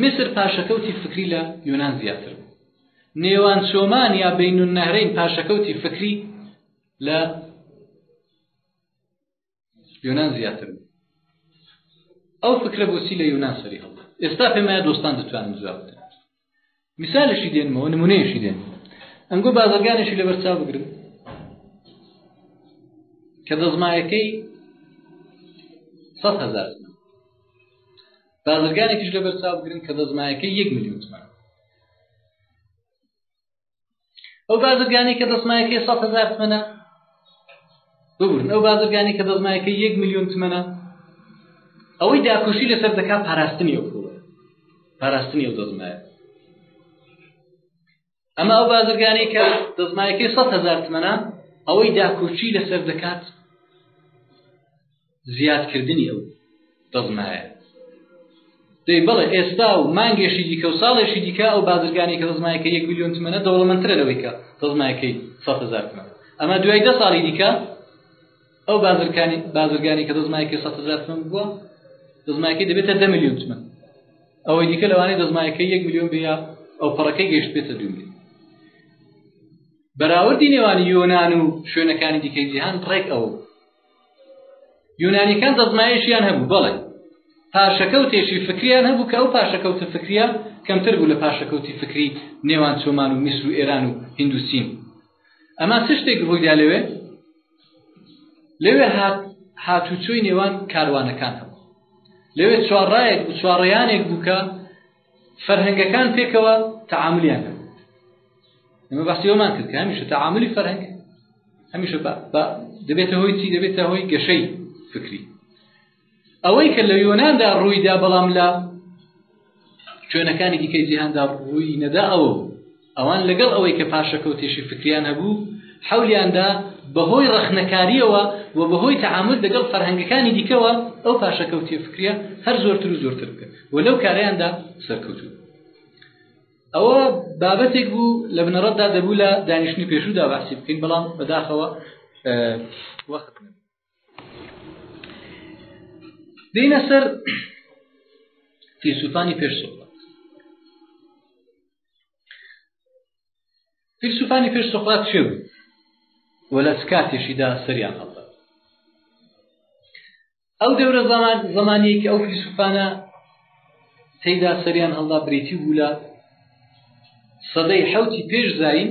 میسر پاشەکەوتی فکری لە یۆنان زیاتر بوو. نێوان چۆمان یا بین النهرین پاشەکەوتی فکری لە یۆنان زیاتر بوو. ئەو فکرە بۆچی لە یۆنان سەری هەڵدا؟ ئێستا پێمایە دۆستان دەتوانن جواب بدەن. میسالشی دێنمەوە نمونەیەشی دێن ئەنگۆ بازرگانێکی لەبەر چاو بگرن کە دەزمایەکەی سەد هزار بازرگانێکیش لەبەر چاو بگرن کە دەزمایەکەی یەک میلیۆن زمان ئەو بازرگانی کە دەستمایەکەی سە هزار تمەە ببورن ئەو بازرگانی کە دەستمایەکە یەک میلیۆن تمەە ئەوەی داکوشی لەسەر دەکا پاراستنی و پوڵە پاراستنی و دەستمایە ئەمە ئەو بازرگانی کە دەستمایەکەی سە هزار تمەە ئەوەی داکوچی لەسەر دەکات زیادکردنی ئەو ڕزمایە دەی بەڵێ ئێستا و مانگێشی دیکە و ساڵێکی دیکە ئەو بازرگانی کە ڕزمایەکە یەک میلیۆن تمەنە دەوڵەمەندترە لەوەی کە ڕزمایەکەی سە هزار تمەن ئەمە دوای دە ساڵی دیکە ئەو بازرگانی بازرگانی کە ڕزمایەکەی سە هزار تمەن بووە ڕزمایەکەی دەبێتە دە میلیۆن تمەن ئەوەی دیکە لەوانەی دەزمایەکەی یەک میلیۆن بێ ئەو پەڕەکەی گەشت بێتە دوو میلیۆن بەراوردی نێوانی یۆناان و شوێنەکانی دیکەی جیهان ڕێک ئەو یونانیەکان دەزمایشیان هەبوو بەڵێ پاشەکەوتێکی فکریان هەبوو کە ئەو پاشەکەوتە فکریە کەمتر بوو لە پاشەکەوتی فکری نێوان چۆمان و میسر و ئێران و هندوچین ئەما چ شتێک ڕوویدا لەوێ لەوێ هات هاتوچۆی نێوان کاروانەکان هەبوو لەوێ چوارڕایەک بوو چوارڕیانێک بوو کە فەرهەنگەکان پێکەوە تەعاملیان دەکرد ئێمە باسی ئەومان کرد کە هەمیشە تەعاملی فەرهەنگ هەمیشە دەبێتە هۆی چی دەبێتە هۆی گەشەی فکری ئەوەی کە لە یۆناندا ڕوویدا بەڵام لە شوێنەکانی دیکەی جیهاندا ڕووی نەدا ئەوە ئەوان لەگەڵ ئەوەی کە پاشەکەوتێکی فکریان هەبوو، حەولیان دا بە هۆی ڕەخنەکارییەوە و بە هۆی تەعامول دەگەڵ فەرهەنگەکانی دیکەوە ئەو پاشەکەوتییە فکرییە هەر زۆرتر و زۆرتر بکەن و لەو کارەیان دا سەرکەوتوو بوون. ئەوە بابەتێک بوو لە بنەڕەتدا دەبوو لە دانیشتنی پێشوودا بەحسی بکەین، بەڵام بەداخەوە وەخت بینە سەر فیلسوفانی پێش سوقراط فیلسوفانی پێش سوقراط چێ بوو و لە سکاتێکیدا سەریان هەڵدا ئەو دەورە زمانەیەکی ئەو فیلسوفانە تێدا سەریان هەڵدا بریتی بوو لە سەدەی حوتی پێش زین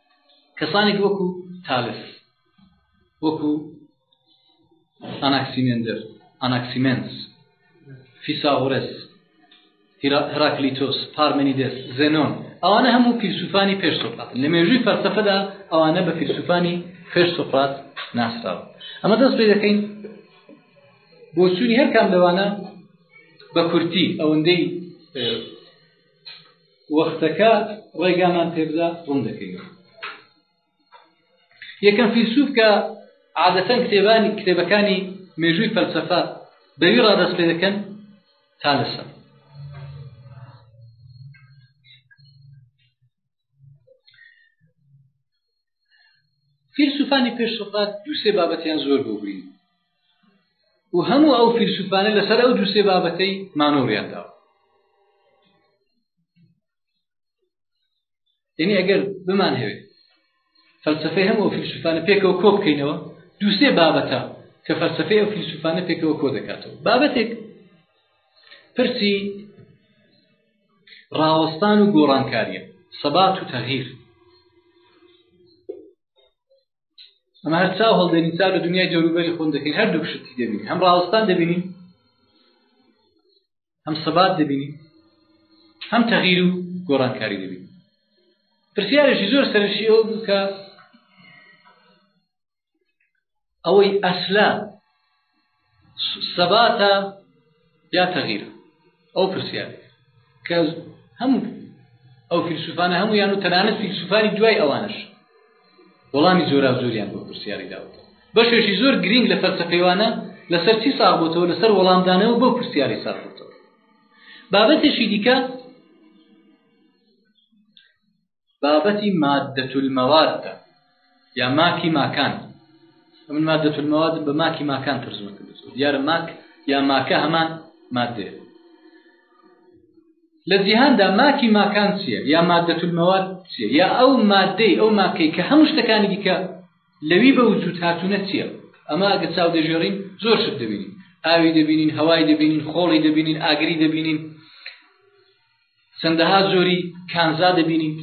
کەسانێک وەکو تالس وەکو ئاناکسیمێندر ئاناکسیمێنس فیساغورس هراکلیتۆس پارمەنیدس زێنۆن ئەوانە هەموو فیلسوفانی پێش سۆقاتن لە مێژووی فەرسەفەدا ئەوانە بە فیلسوفانی پێش سۆقات ناسراوە ئەمە دەست پێ دەکەین بۆچوونی هەرکام لەوانە بە کورتی ئەوەندەی وەختەکە ڕێگامان پێبدا ڕوون دەکەینەوە یەکەم فیلسوف کە عادەتەن کتێبانی کتێبەکانی مێژووی فەلسەفە بەوی ڕادەست پێ دەکەن تا لەسەر فیلسوفانی پێش سوقرات دوو سێ بابەتیان زۆر بۆ گرین و هەموو ئەو فیلسوفانە لەسەر ئەو دوو سێ بابەتەی مانۆڕیان داوە یعنی ئەگەر بمان هەوێت فەلسفەی هەموو فیلسوفانە پێکەوە کۆ بکەینەوە دوو سێ بابەتە کە فەلسفەی ئەو فیلسوفانە پێکەوە کۆ دەکاتەوە بابەتێک پرسی ڕاوەستان و گۆڕانکاریە، ثبات و تغیر. ئەمە هەر چاو هەڵدێنین چاو لە دنیای دەوروبەری خۆن دەکەین هەردوو شتی دەبین هەم ڕاوەستان دەبینین هەم سەبات دەبینین هەم تەغیر و گۆڕانکاری دەبین پرسیارێکی زۆر سەرشی ئەو بوو کە ئەوەی ئەسلا سەباتە یا تەغیرە ئەو پرسیار کە هەم ئەو فیلسوفانە هەمویان و تەنانەت فیلسوفانی دوای ئەوانش وەڵامی زۆرا زۆریان بۆ پرسیاری داوەتە بەشێکی زۆر گرنگ لە فەلسەفەیوانە لەسەر چی ساغ بۆتەوە لەسەر وەڵامدانەوە بۆ پرسیاری ساغ بۆتەوە بابەتێکی دیکە بابەتی مادە الموادە یا ماکی ماکان ئەمن مادە المواد بە ماکی ماکان ترجمە کردو دیارە ماک یا ماکە هەمان مادەیە لە جیهاندا ماکی ماکان چییە یا مادە المواد چیە یا ئەو مادەی ئەو ماکەی کە هەموو شتەکانی دیکە لەوی بە وجود هاتوونە چییە ئەمە ئەگە چاو دەژێڕین زۆر شت دەبینین ئاوی دەبینین هەوای دەبینین خۆڵی دەبینین ئاگری دەبینین چەندەها جۆری کانزا دەبینین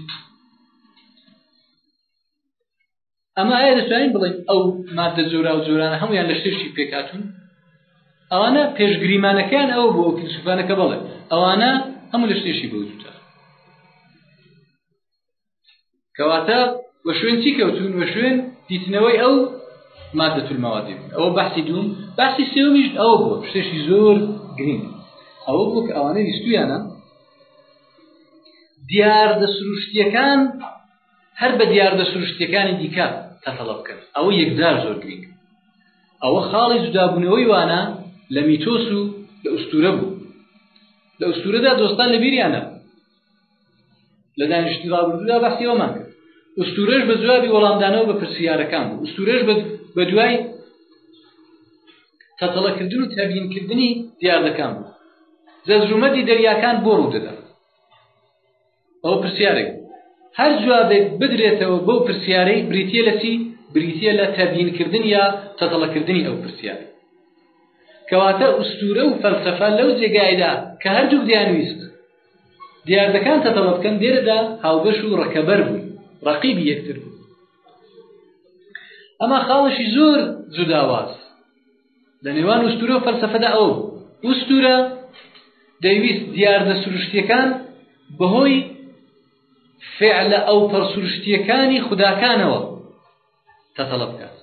ئەمە ئایا دەتوانین بڵێن ئەو مادە جۆرا و جۆرانە هەمویان لە شتێکی پێکاتون ئەوانە پێشگریمانەکەیان ئەوە بۆ کلسوفانەکە بڵێ ئەوانە هەموو لە شتێکی بەوجودا کەواتە وەشوێن چی کەوتون وەشوێن دیتنەوەی ئەو مادە تولمەوادی بوون ئەوە بەحسی دوم بەحسی سێومیش ئەوە بوو شتێکی زۆر گرنگ ئەوە بوو کە ئەوانە ویستویانە دیاردە سروشتیەکان هەر بە دیاردە سروشتەکانی دیکە تەتەڵە بکەن ئەوە یەکجار زۆر گرنگ ئەوە خاڵی جودابوونەوەی وانە لە میتۆس و لە ئوستورە بوو لە ئوستورەدا دۆستان لە بیریانە لە دانیشتنی ڕابردوودا بەسی ئەومان کرد ئوستورەش بە جوابی وەڵامدانەوە بە پرسیارەکان بوو ئوستورەش بە دوای تەتەڵەکردن و تەبیینکردنی دیاردەکان بوو زەزرومەتی دەریاکان بۆ ڕوو دەدا ئەو پرسیارێک هەر جوابێک بدرێتەوە بەو پرسیارەی بریتە لە چی بریتە لە تەبیینکردن یا تەتەڵەکردنی ئەو پرسیارە کەواتە ئوستورە و فەلسەفە لەو جێگایدا کە هەردوو دیانویست دیاردەکان تەتەڵە بکەن لێرەدا هاوبەش و ڕەکەبەر بوون ڕقیبی یەکتر بوون ئەمە خاڵشی زۆر جوداواز لە نێوان وستورە فەلسفەدا ئەو وستورە دەیویست دیاردە سروشتیەکان بەهۆی فعلە ئەو پەرسروشتیەکانی خوداکانەوە تەتەڵە بکات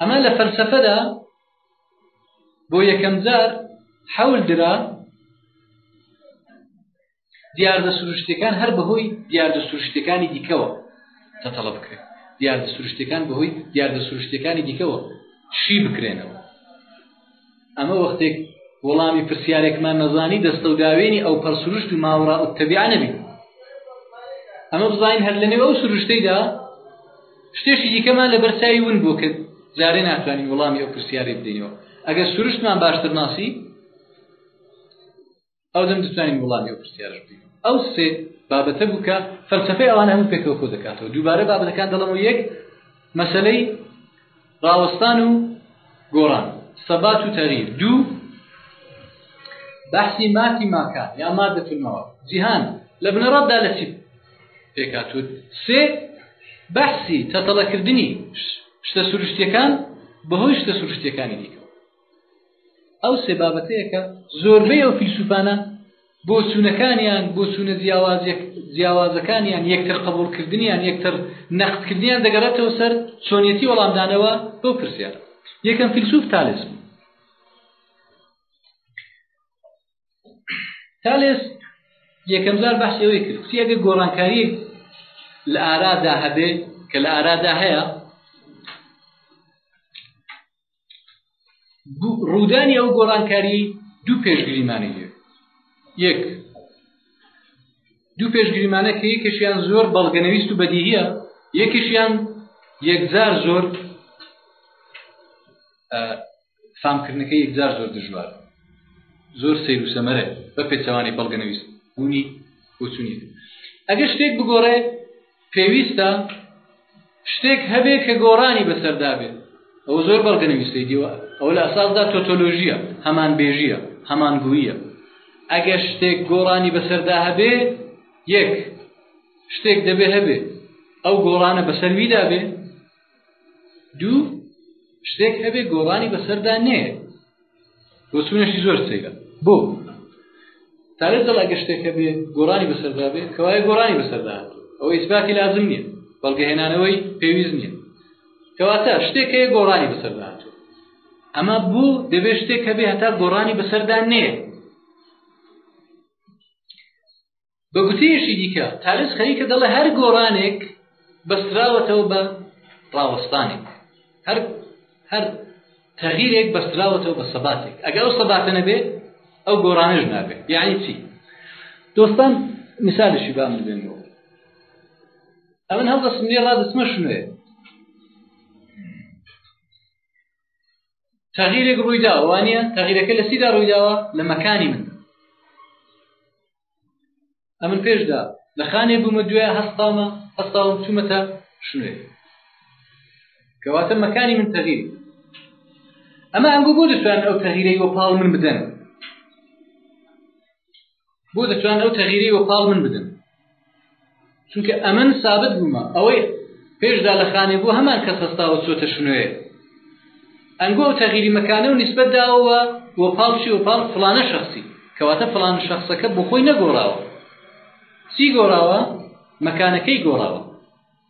ئەمە لە فەلسەفەدا بۆ یەکەمجار حەول درا دیاردە سروشتەکان هەر بەهۆی دیاردە سروشتەکانی دیکەوە تەتەڵە بکرێت دیاردە سروشتەکان بەهۆی دیاردە سروشتەکانی دیکەوە شی بکرێنەوە ئەمە وەختێک وەڵامی پرسیارێکمان نەزانی دەستە و داوێنی ئەو پەر سروشت و ماوەڕا و تەبیع نەبی ئەمە بزانین هەر لەنێو ئەو سروشتەیدا شتێکی دیکەمان لە بەرچوی ون بۆ کرد جارێ ناتوانین وەڵامی ئەو پرسیارێ بدەینەوە ئەگەر سروشتمان باشتر ناسی ئەو دەم دەتوانین وڵامی ئەو پرسیارش بدەین ئەو سێ بابەتە بوو کە فەلسفەی ئەوان هەموو پێکەوە کۆ دەکاتەوە دووبارە بابەتەکان دەڵەمەوە یەک مەسلەی ڕاوەستان و گۆڕان سەبات و تەغیر دوو بەحسی ماتی ماکان یا مادەتونەوە جیهان لە بنەڕەتدا لە چی پێکاتوت سێ بەحسی تەتەڵەکردنی شتە سروشتەکان بەهۆی شتە سروشتەکانی دیکە ئەو سێ بابەتەیە کە زۆربەی ئەو فیلسوفانە بۆچوونەکانیان بۆچوونە جیاوازەکانیان یەکتر قبولکردنیان یەکتر نەختکردنیان دەگەڕێتەوە سەر چۆنیەتی وەڵامدانەوە بۆ پرسیار یەکەم فیلسوف تالس تالس یەکەم جار بەس ئەوەی کرد کچی ئەگە گۆڕانکاری لە ئارادا هەبێ کە لە ئارادا هەیە ڕوودانی ئەو گۆڕانکاری دوو پێشگریمانی هەیە یەک دوو پێشگریمانە کە یەکێکیان زۆر بەڵگەنەویست و بەدیهە یەکیشیان یەکجار زۆر فامکردنەکە یەکجار زۆر دژوار زۆر سیر و سەمەرە بە پێچەوانی بەڵگەنەویست بوونی بۆچونی ئەگەر شتێک بگۆڕێ پێویستە شتێک هەبێ کە گۆڕانی بەسەردا بێ ئەوە زۆر بەڵگە نوویستەی دیوە ئەوە لە ئەساسدا تۆتۆلۆژیە هەمان بێژیە هەمانگوییە ئەگەر شتێک گۆڕانی بەسەردا هەبێ یەک شتێک دەبێ هەبێ ئەو گۆڕانە بەسەر ویدا بێ دوو شتێک هەبێ گۆڕانی بەسەردا نێت بۆ چونەشی زۆر سەیرە بۆ تا لە دڵ ئەگە شتێکە بێ گۆڕانی بەسەردا بێ کەوایە گۆڕانی بەسەردا ئەوە ئیسباتی لازم نییە بەڵگەهێنانەوەی پێویست نییە کەواتە شتێک هەیە گۆڕانی بەسەردا ئەمە بوو دەبێ شتێک هەبێ هەتا گۆڕانی بەسەردا نێ بە گوتەیەکی دیکە تالس خەریکە دەڵێ هەر گۆڕانێک بەستراوەتەوە بە ڕاوەستانێک هەر هەر تەغیرێک بەستراوەتەوە بە سەباتێک ئەگەر ئەو سەباتە نەبێ ئەو گۆڕانش نابێت یعنی چی دۆستان میسالشی بام بێنەوە ئەمن هەڵدەستم لێ ڕادستمە شنوێ تەغیرێک ڕوویداوە وانە تەغیرەکە لە سیدا ڕوویداوە لە مەکانی من ئەمن پێشدا لە خانێ بوومە دوێ هەستامە هەستاوم چوومەتە شنوێ کەواتە مەکانی من تەغیر ئەمە ئەنگۆ بۆ دەتوان ئەو تەغیرەی وەپاڵ من بدەن بۆ دەتوان ئەو تەغیری وەپاڵ من بدەن چونکە ئەمن سابت بوومە ئەوەی پێشدا لە خانێ بوو هەمان کەس هەستاوە چۆتە شنوێ ئەنگۆ و تەغیری مەکانە و نسبەت داوە و پاڵچی و پاڵ فلانە شخصی کەواتە فلان شخصەکە بۆ خۆی نەگۆڕاوە چی گۆڕاوە مەکانەکەی گۆڕاوە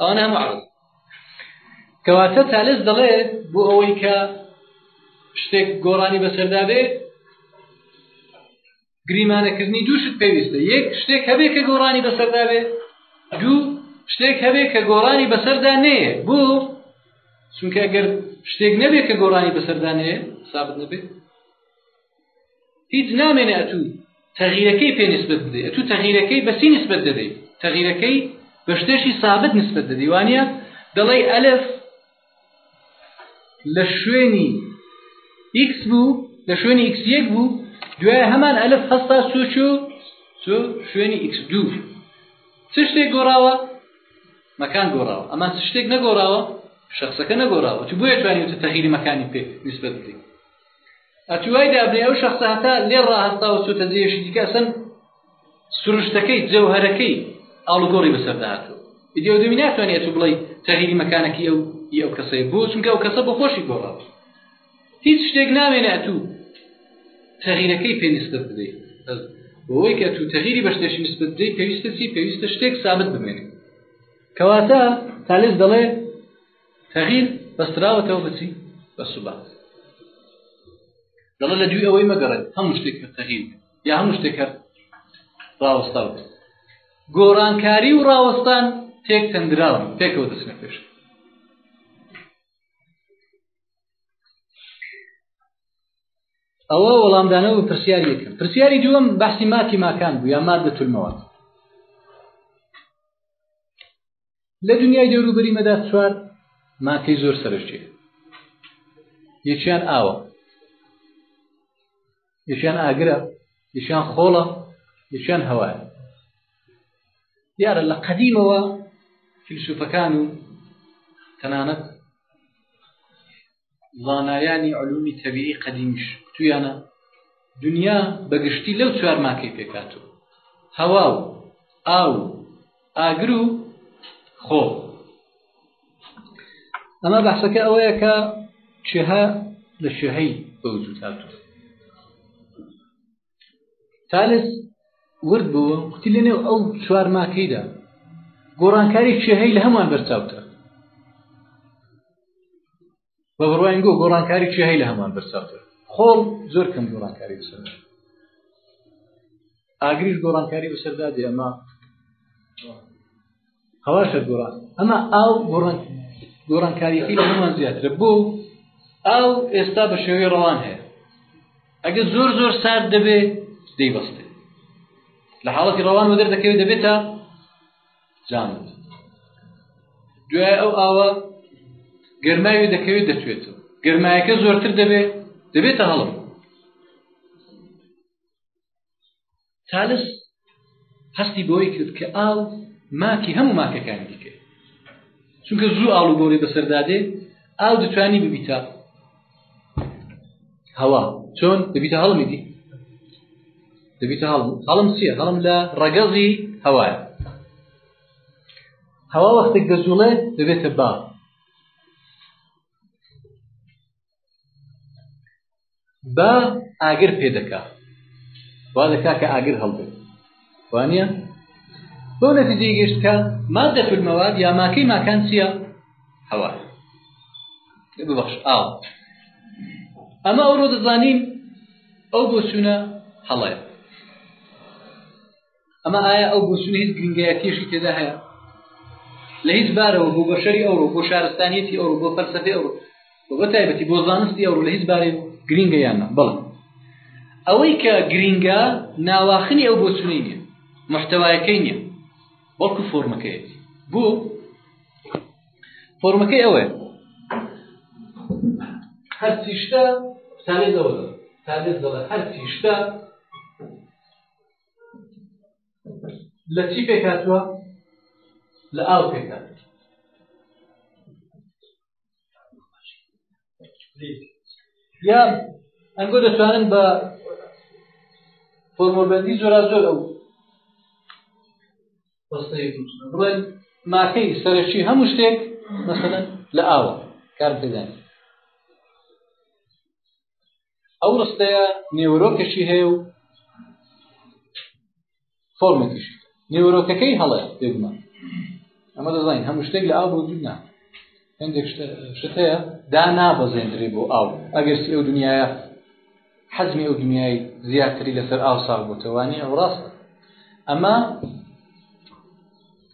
ئەوە نامەعروف کەواتە تالس دەڵێ بۆ ئەوەی کە شتێک گۆڕانی بەسەردا بێ گریمانەکردنی دوو شت پێویستە یەک شتێک هەبێ کە گۆڕانی بەسەردا بێ دوو شتێک هەبێ کە گۆڕانی بەسەردا نەیە بۆ چونکە گەر شتێک نەبێ کە گۆڕانی بەسەردا نەیە سابت نەبێت هیچ نامێنێ ئەتوو تەغیرەکەی پێ نسبت بدەیت ئەتوو تەغیرەکەی بەسی نسبت دەدەیت تەغیرەکەی بە شتێکی سابت نسبت دەدەی وانە دەڵی ئەلف لە شوێنی ئیکس بوو لە شوێنی ئیکس یەک بوو دوای هەمان ئەلف هەستا سوچو سو شوێنی ئیکس دوو چ شتێک گۆڕاوە مەکان گۆڕاوە ئەمە چ شتێک نەگۆڕاوە شخصەکە نەگۆڕاوە چ بۆیە توانیوتە تەغیری مەکانی پێ نسبت بدەیت ئەتوی وای دابنێ ئەو شخصە هەتا لێ ڕاهەستا و چوتە جێشی دیکە ئەسن سروشتەکەی جەوهەرەکەی ئاڵوگۆڕی بەسەردا هاتوو ئیدی ئەو دومی ناتوانێت ئەتو بڵی تەغیری مەکانەکی ئەو ی ئەو کەسەیە بۆ چونکە ئەو کەسە بۆ خۆشی گۆڕا هیچ شتێک نامێنە ئەتوو تەغیرەکەی پێویستە بدەیت بۆی کە تو تەغیری بە شتێکی نسبت بدەیت پێویستە چی پێویستە شتێک سابت بمێنێت کەواتە تالێز دەڵێ تەغیر بەستراوەتەوە بە چی؟ بە سوبات. دەڵێ لە دوی ئەوەی مەگەڕێت هەموو شتێک هەر تەغیر بێت یا هەموو شتێک هەر ڕاوەستاو بێت. گۆڕانکاری و ڕاوەستان تێک تەندراون پێکەوە دەچنە پێش. ئەوە وەڵامدانەوە پرسیاری یەکەم پرسیاری دووەم بەحسی ماتی ماکان بوو یا مادە تولمەوە لە دنیای دەوروبەری مەدا چوار ماکەی زۆر سەرشتێ یەکیان ئاوە یەکیان ئاگرە یەکیان خۆڵە یەکیان هەوایە دیارە لە قەدیمەوە فیلسوفەکان و تەنانەت زانایانی علومی تەبیعی قەدیمیش کوتویانە دنیا بەگشتی لەو چوار ماکەی پێکاتوە هەوا و ئاو ئاگر و خۆ ئەمە بەحسەکە ئەوەیە کە چێها لە شێهەی بەوجود هاتووە تالس ورد بوو قوتی لەنێو ئەو چوار ماکەیدا گۆڕانکاری چێهەی لە هەمووان بەرچاوترە بە بڕواین گۆ گۆڕانکاری چێهەی لە هەمووان بەرچاوترە خۆڵ زۆر کەم گۆڕانکاری بسەر ئاگریش گۆڕانکاری بەسەردا دێ ئەمە هەواشە گۆڕان ئەمە ئاو گۆڕان گۆڕانکاریەکەی لە هەمان زیاترە بۆ ئاو ئێستا بە شێوەی ڕەوان هەیە ئەگەر زۆر زۆر سارد دەبێ دەیبەستێ لە حاڵەتی ڕەوان و دەردەکەوێت دەبێتە جام دوای ئەو ئاوە گەرماوی دەکەوێت دەتوێتەوە گەرمایەکە زۆرتر دەبێت دەبێتە هەڵم تالس هەستی بەوەی کرد کە ئاو ماکی هەموو ماکەکانی دیکە چونکە زوو ئاڵ و گۆڕی بەسەردادێ ئاو دەتوانی ببیتە هەوا چۆن دەبیتە هەڵمی دی دەبیتە هەڵم هەڵم چییە هەڵم لە ڕەگەزی هەوایە هەوا وەختێک دەجوڵێ دەبێتە با با ئاگر پێ دەکا وا دەکا کە ئاگر هەڵبێت وانە بۆ نەتیجێ گەشت کە مادە فلمەواد یا ماکەی ماکان چییە هەوا ببخش ئاو ئەمە ئەو ڕۆ دەزانین ئەو بۆچوونە هەڵەیە ئەمە ئایا ئەو بۆچون هیچ گرنگایەتیشی تێدا هەیە لە هیچ بارەوە بۆ بەشەری ئەوڕۆ بۆ شارستانیەتی ئەوڕۆ بۆ فەلسفی ئەوڕۆ بە تایبەتی بۆ زانستی ئەوڕۆ لە هیچ بارێ گرنگە یانە بڵ ئەوەی کە گرنگە ناواخنی ئەو بۆچونەی نیە محتەوایەکەی نیە بەڵکو فۆرمەکەیەتی بۆ فۆرمەکەی ئەوەیە هەرچی شتە تاێ دەوە تاێ دەڵە هەرچی شتە لە چی پێکاتوە لە ئاو پێکات یا ئەنگۆ دەتوانن بە فۆرمۆبندی زۆرا زۆر ئەو بڵێن ماکەی سەرەکی هەموو شتێک مەسەن لە ئاوە کار پێدان ئەو ڕستەیە نێوەرۆکەشی هەیە و فۆرمێکیش نێوەرۆکەکەی هەڵەیە بێگومان ئەمە دەزانین هەموو شتێک لە ئاو بۆ دنیا هەندێک شت هەیە دا نابەزێندرێ بۆ ئاو ئەگەرسی ئەو دنیاە حەزمی ئەو دنیای زیاتری لەسەر ئاو ساغ بۆتەوانی ئەو ڕاستە ئەمە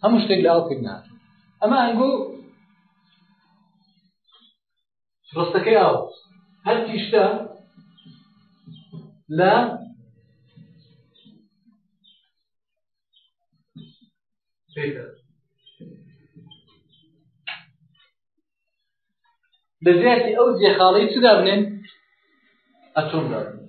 هەموو شتێک لە ئاو پێک نات ئەمە ئەنگۆ ڕستەکەی ئاوە هەر تیشکە لە پێکە لە جیاتی ئەو جێخاڵی چدا بنێن ئەتۆم دابنێن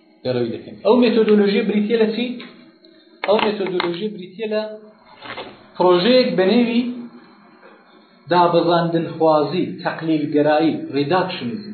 پێڕەوی دەکەین ئەو مێتۆدۆلۆژیە بریتە لە چی ئەو مێتۆدۆلۆژیە بریتە لە پرۆژەیەک بە نێوی دابەزاندن خوازی تەقلیل گەرایی ڕیداکشنزم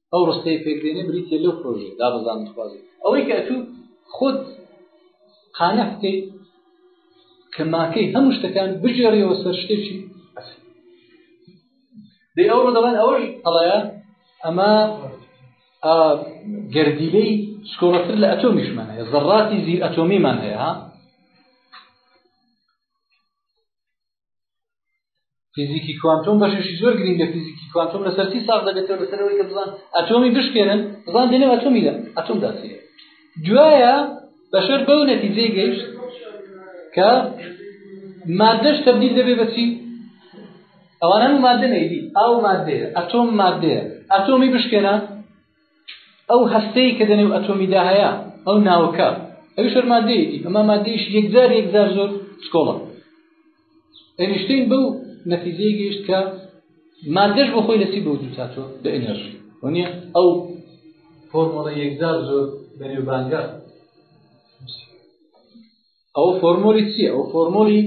ئەو ڕستەی پێکدێنێ بریتە لەو پرۆژێ دابزانین خوازی ئەوەی کە ئەتوو خۆت قانە بکەی کە ماکەی هەموو شتەکان بگێڕیەوە سەر شتێکی دەی ئەو ڕۆ دەڵێن ئەوەش هەڵەیە ئەمە گردیلەی سکۆڵەتر لە ئەتۆمیشمان هەیە زەڕاتی زیر ئەتۆمیمان هەیە فیزیکی کوانتۆم بەشێکی زۆر گرینگە فیزیکی کوانتۆم لەسەر چی ساغ دەبێتەوە لەسەر ئەوەی کە بزان ئەتۆمی بشکێنن بزان دێنێ ئەتۆمی لە ئەتۆم داچێت دوایە بەشەر بەو نەتیجەی گەیشت کە مادەش تەبدیل دەبێ بەچی ئەوان هەموو مادە نەیدی ئاو مادەیە ئەتۆم مادەیە ئەتۆمی بشکێنە ئەو هەستەی کە دەنێو ئەتۆمیدا هەیە ئەو ناوکە ئەویش هەر مادەیەتی ئەما مادەیش یەکجار یەکجار زۆر سکۆڵە ئەنیشتین بەو نەتیجەی گەیشت کە مادەش بۆ خۆی لەسی بۆ وجود هاتووە بە ئەنرژی وەنیە ئەو فۆرمۆڵە یەکجار زۆر بەنێوبانگە ئەوە فۆرمۆلی چیە ئەو فۆرمۆلی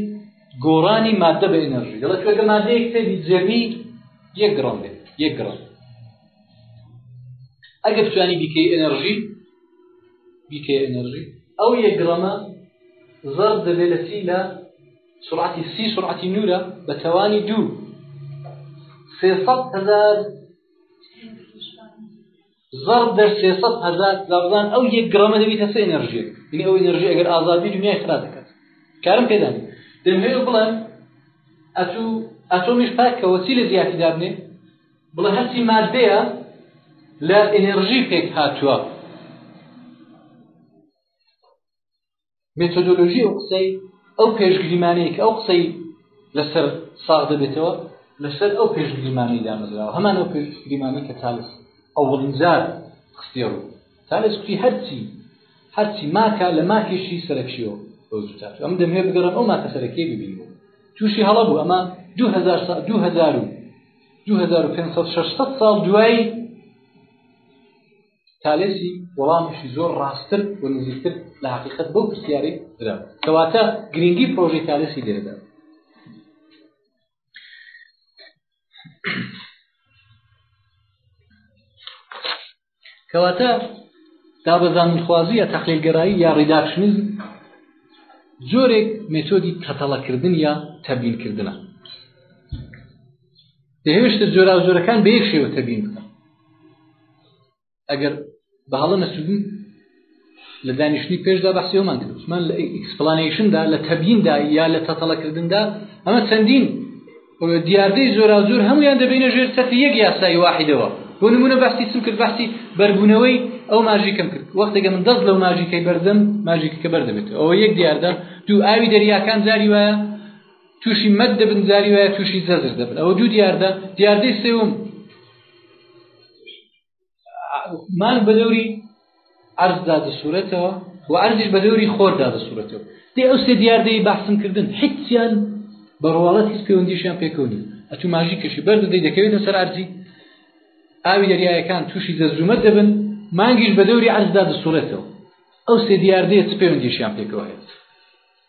گۆڕانی مادە بە ئێنەرژی دەڵێت کەگە مادەیەک تێبی جێمی یەک گڕم بێت یەک گڕم ئەگەر توانی بیکەی ئێنەرژی بیکەی ئێنەرژی ئەو یەک گڕەمە زەر دەبێت لە چی لە سرعتی سی سرعتی نورە بە تەوانی دوو سێ هزار ضرب در سێ سەد هەزار جا بزان ئەو یەک گڕەمە دەبیتە سێ ئێنەرژیەک یعنی ئەو ئێنەرژی ئەگەر ئازادی دنیای خرا دەکات کارم پێدا نیە دەمەوێت بڵێم ئەتوو ئەتۆمیش پاکەوە چی لە جیاتی دابنێ بڵێ هەرچی مادەیە لە ئێنەرژی پێک هاتووە مێتۆدۆلۆژی ئەو قسەی ئەو پێشگریمانەیە کە ئەو قسەی لەسەر ساغ دەبێتەوە لەسەر ئەو پێشگریمانەی دامەزراوە هەمان ئەو پێشگریمانەی کە تالس ئەوڵین جار خستێ ڕوو تالس کوتی هەرچی هەرچی ماکە لە ماکێشی سەرەکیەوە بەوجوتات ئەم دەمێ بگەڕم ئەو ماکە سەرەکی ببین بوو تووشی هەڵە بوو ئەمە 2500 ساڵ دوایی تالێسی وەڵامێکی زۆر ڕاستتر و نزیکتر لە حەقیقەت بەو پرسیارەی درا کەواتە گرنگی پرۆژەی تالێسی لێرەدا کەواتە دابەزانخوازی یا تەقلیلگەرایی یا ڕیداکشنیزم جۆرێک مێتۆدی تەتەڵەکردن یا تەبینکردنە دەیەوێت شتە جۆراوجۆرەکان بە یەک شێوە تەبین بکەن ئەگەر بە هەڵە نەسوودن لە دانیشتنی پێشدا بەسیەوەمان کردمان لە ئیکسپلانیشندا لە تەبیندا یا لە تەتەڵەکردندا ئەمە چەندین دیاردەی زۆراوزۆر هەمویان دەبینە ژێر سەتی یەک یاسایی واحدەوە بۆ نمونە باسی چم کرد باسی بەربوونەوەی ئەو ماژیکم کرد وەختێکە من دەست لەو ماژیکەی بەردەم ماژیکەکە بەردەبێت ئەوە یەک دیاردە دوو ئاوی دەریاکان جاری وایە توشی مەد دەبن جاری وایە توشی جەزر دەبن ئەوە دوو دیاردە دیاردەی سێوم مان بە دەوری ئەرزدا دەسوورەتەوە و ئەرزیش بە دەوری خۆردا دەسوورەتەوە دێ ئەو سێ دیاردەی باسم کردن حیچیان بە ڕواڵەت هیچ پەیوەندیشیان پێکەونی ئەتو ماژی کەشی بەرد دەی دەکەوێتە سەر ئەرزی ئاوی دەریایەکان تووشی دەزرومەت دەبن مانگیش بە دەوری ئەرزدا دەسوڕێتەوە ئەو سێ دیاردەیە چ پەیوەندیشیان پێکەوە هەیە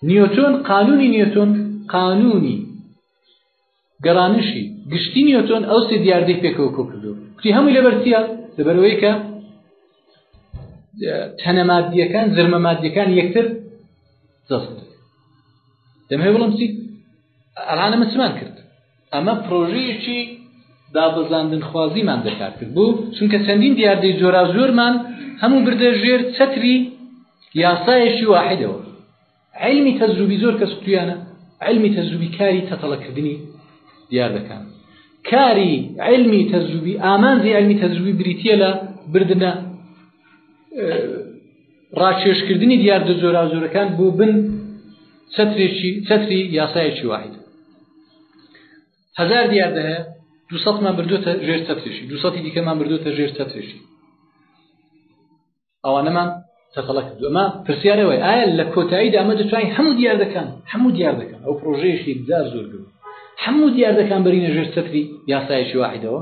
نیۆتۆن قانوونی نیۆتۆن قانوونی گەڕانشی گشتی نیۆتۆن ئەو سێ دیاردەی پێکەوە کۆ کردو کوتی هەمووی لەبەر چییە لەبەرەوەی کە تەنە مادیەکان زرمە مادیەکان یەکتر دەست دەمێ بڵم چی ئەڵانە مسمان کرد ئەمە پرۆژەیەکی دابەزاندنخوازیمان دەکات کرد. بۆ؟ چونکە چەندین دیاردەی جۆراوجۆرمان هەموو بردە ژێر چەتری یاسایەکی واحیدەوە. عیلمی تەجروبی زۆر کەس کوتویانە، عیلمی تەجروبی کاری تەتەڵەکردنی دیاردەکان. کاری عیلمی تەجروبی، ئامانجی عیلمی تەجروبی بریتییە لە بردنە ڕاکێشکردنی دیاردە جۆراوجۆرەکان بۆ بن چەترێکی چەتری یاسایەکی واحد هەزار دیاردە هەیە دوسەمان بردوتە ژێر چەترێکی دوسەی دیکەمان بردوتە ژێر چەترێکی ئەوانەمان تەتەڵە کردو ئەمە پرسیارەوەی ئایا لە کۆتاییدا ئەمە دەتوانین هەموو دیاردەکان هەموو دیاردەکان ئەو پرۆژەیەشی بزار زۆر گرو هەموو دیاردەکان بەرینە ژێر چەتری یاسایەکی واحدەوە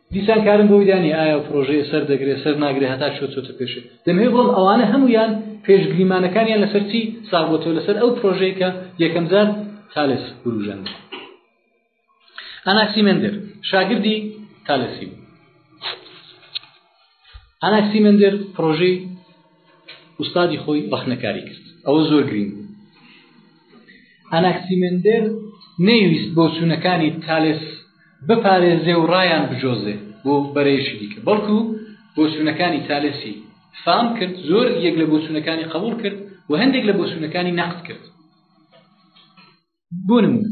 دیسان کارم بۆی دا نیە ئایا پرۆژەیە سەر دەگرێ سەر ناگرێ هەتا چۆ چۆتە پێشێ دەمهوێ بڵێم ئەوانە هەموویان پێشگریمانەکانیان لەسەر چی ساغبۆتەوە لەسەر ئەو پرۆژەیە کە یەکەم جار تالس بروژەند ئەناکسیمندر شاگردی تالسی ئاناکسیمەندەر پڕۆژەی ئوستادی خۆی ڕەخنەکاری کرد ئەوە زۆر گرنگ بوو ئەناکسیمندر نەیویست بۆ چوونەکانی تالس بپارێزێ و ڕایان بجۆزێ بۆ بەرەیەکی دیکە بەڵکو بۆ چوونەکانی تالسی فام کرد زۆر یەک لە بۆچوونەکانی قبول کرد و هەندێک لە بۆچوونەکانی نەقد کرد بۆ نمونە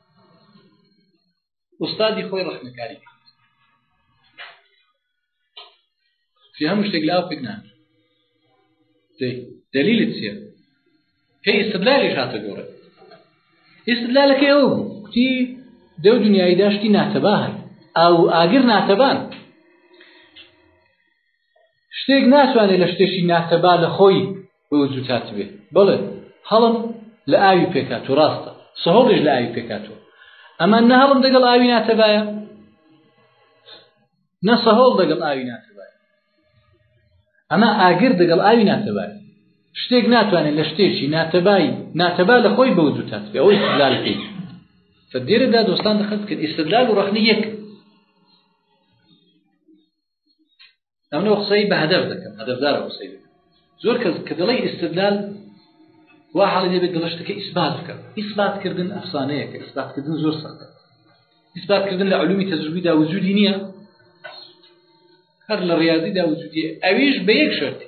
ئوستادی خۆی ڕەخنەکاری کرد چی هەموو شتێک لە ئاپێک نان دلیلت چییە پێی ئیسدلالیش هاتە گۆڕێ ئیسدلالەکەی ئەو کوتی دەو دنیای داشتی ناتەباهن ئاو ئاگر ناتەبان شتێک ناتوانێت لە شتێکی ناتەبا لە خۆی بە وجود هاتبێ بەڵێ هەڵم لە ئاوی پێکات و ڕاستە سەهۆڵیش لە ئاوی پێکاتەوە ئەمە نە هەڵم دەگەڵ ئاوی ناتەبایە نە سەهۆڵ دەگەڵ ئاوی ناتەبایە ئەمە ئاگر دەگەڵ ئاوی ناتەبایە شتێک ناتوانێت لە شتێکی ناتەبایی ناتەبا لە خۆی بە وجود هاتبێ ئەوەی استدلال بکەیت فدێرەدا دۆستان دەخەت کرد استدلال و ڕەخنە یەک ئەمنە قسەی بە هەدەف دەکەم هەدەفدارە قسەی دەکەم زۆر کەس کە دڵی ئیسدلال وا حاڵی دەبێت دڵشتەکە ئیسبات بکەم ئیسباتکردن ئەفسانەیە کە ئیسباتکردن زۆر سەختە ئیسباتکردن لە علومی تەجربیدا وجودی نییە هەر لە ڕاضیدا وجودی ئەویش بە یەک شەرت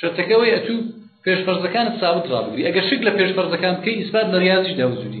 شەرتەکەەوەی ئەتوو پێشفەرزەکانت سابت ڕابگری ئەگەر شک لە پێشفەرزەکان بکەی ئیسبات لە ڕاضیشدا وجودی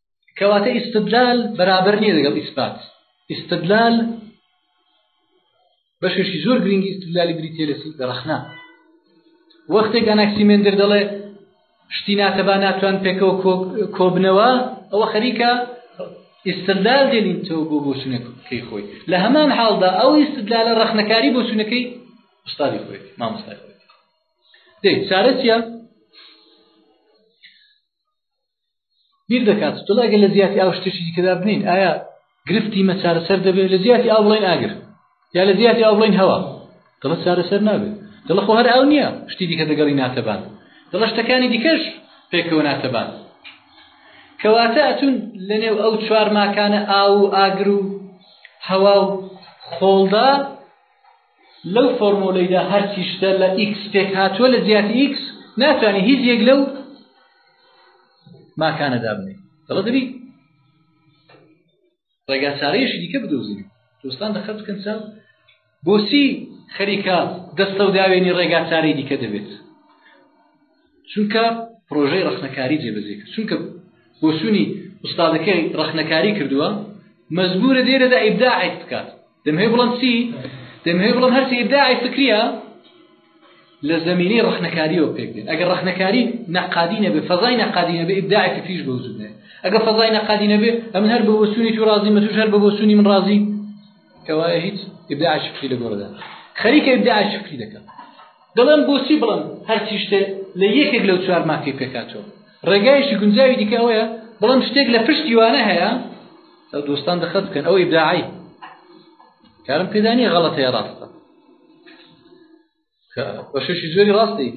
کەواتە ئیستدلال بەرابەر نییە لەگەڵ ئیسبات ئیستدلال بەشێکی زۆر گرنگی ئیستدلالی بریتە لە ڕەخنا وەختێک ئەناکسیمێندر دەڵێ شتی ناتەبا ناتوان پێکەوە کۆبنەوە ئەوە خەریکە ئیستدلال دێنین تۆ بۆ بۆ سونەکەی خۆی لە هەمان حاڵدا ئەو ئیستدلالە ڕەخنەکاری بۆ سونەکەی استادی خۆی مامۆستای خۆی دەی چارەتە بیر دەکات دڵ ئەگەر لە جیاتی ئاو شتێکی دیکەدا بنین ئایا گرفتی مە چارەسەر دەبێت لە جیاتی ئاو بڵێن ئاگر یا لە جیاتی ئاو بڵێن هەوا دڵە چارەسەر نابێت دڵە خۆ هەر ئاو نییە شتی دیکە دەگەڵی ناتەبان دڵە شتەکانی دیکەش پێکەوە ناتەبان کەواتە ئەتون لەنێو ئەو چوار ماکانە ئاو و ئاگر و هەوا و خۆڵدا لەو فۆرمولەیدا هەرچی شتە لە ئیکس پێک هاتووە لە جیاتی ئیکس ناتوانانی هیچ یەک لەو ماکانە دابنێ دەڵە دەبی ڕێگا چارەیەشی دیکە بدۆزین دۆستان دەخەت بکەن چاو بۆچی خەریکە دەستە و داوێنی ڕێگا چارەی دیکە دەبێت چونکە پرۆژەی ڕەخنەکاری جێبەجێ کرد چونکە بۆچوونی ئوستادەکەی ڕەخنەکاری کردووە مەجبورە لێرەدا ئیبداعێک بکات دەمهەوێ بڵم چی دەمهەوێ بڵم هەرچی ئیبداعی فکریە لە زمینی ڕەخنەکاریەوە پێک دێت ئەگەر ڕەخنەکاری نەقادی نەبێ فەزای نەقادی نەبێ ئیبداعی فکریش بەوجود نێ ئەگەر فەزای نەقادی نەبێ ئەمن هەر بە بۆچوونی تو ڕازی مە توش هەر بە بۆچوونی من ڕازی کەوایە هیچ ئیبداعی فکری لە گۆڕدا خەریکە ئیبداعی فکری دەکەم دەڵێن بۆچی بڵێن هەرچی شتێ لە یەکێک لەو چوار مافی پێکاتەوە ڕێگایشی گونجاوی دیکە ئەوەیە بڵێم شتێک لە پشتی وانە هەیە ئەو دۆستان دەخەت بکەن ئەو ئیبداعی کارم پێدانی غەڵەتەیە ڕاستە بەشەشی زۆری ڕاستی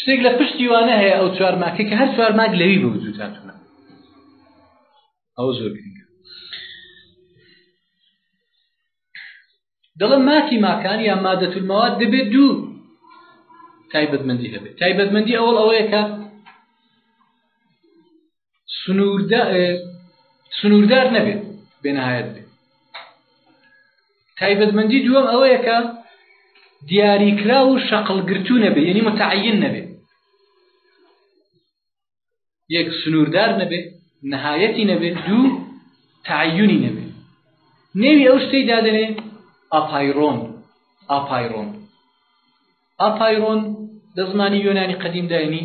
شتێک لە پشتی وانە هەیە ئەو چوار ماکە کە هەر چوار ماک لەوی بە وجود هاتوونە ئەو زۆر گرنگە دەڵێن مافی ماکان یا مادەت المواد دەبێت دوو تایبەتمەندی هەبێت تایبەتمەندی ئەوڵ ئەوەیە کە سنووردار نەبێت بێنەهایەت بێت تایبەتمەندی دووەم ئەوەیە کە دیاریکرا و شەقلگرتو نەبێت یعنی متعین نەبێت یەک سنووردار نەبێ نەهایەتی نەبێ دوو تعیونی نەبێ نێوی ئەو شتەی دادەنێ ئاپایرۆن ئاپایرۆن ئاپایرۆن لە زمانی یۆنانی قەدیم داینی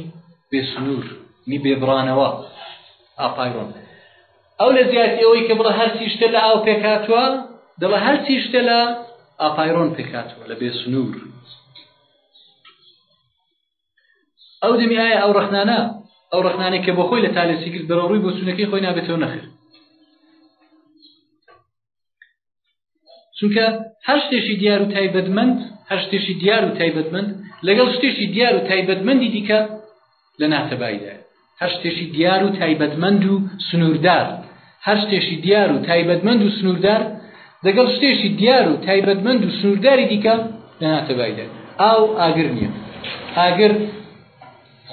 بێ سنوور نی بێبڕانەوە ئاپایرۆن ئەو لە زیاتی ئەوەی کە بڵە هەرسی شتە لە ئاو پێکاتوە دەڵە هەرسی شتە لە ئاپایرۆن پێکاتوە لە بێ سنوور ئەو دەمی ئایا ئەو ڕەخنانە ئەو ڕەخنانێک کە بۆ خۆی لە تالێسی کرد بەرەڕووی بۆ چوونەکەی خۆی نابێتەوە نەخر چونکە هەر شتێکی دیار و تایبەتمەند هەر شتێکی دیار و تایبەتمەند لەگەڵ شتێکی دیار و تایبەتمەندی دیکە لە ناتەباییدا هەر شتێکی دیار و تایبەتمەند و سنووردار هەر شتێکی دیار و تایبەتمەند و سنووردار دەگەڵ شتێکی دیار و تایبەتمەند و سنوورداری دیکە دەناتە بایدە ئاو ئاگر نییە ئاگر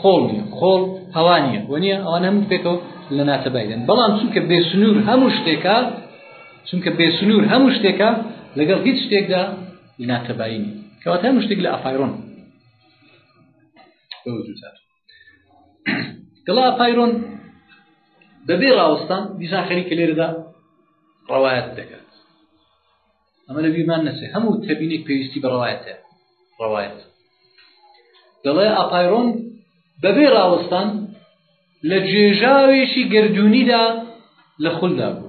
خۆڵ نییە خۆڵ هەوا نییە و نییە ئەوان هەموو پێکەوە لە ناتە بایدەن بەڵام چونکە بێ سنوور هەموو شتێکە چونکە بێ سنوور هەموو شتێکە لەگەڵ هیچ شتێکدا لە ناتەبایی نیە کەواتە هەموو شتێک لە ئەفایرۆن بەوجود هاتوو دڵا پایرۆن بەبێ ڕاوستان دیسان خەریکە لێرەدا ڕەوایەت دەکات ئەمە لە بیرمان نەچێ هەموو تەبینێک پێویستی بە ڕەوایەت هەیە ڕەوایەت دەڵێ ئاپایرۆن بەبێ ڕاوستان لە جێژاوێکی گردردونیدا لە خولدا بوو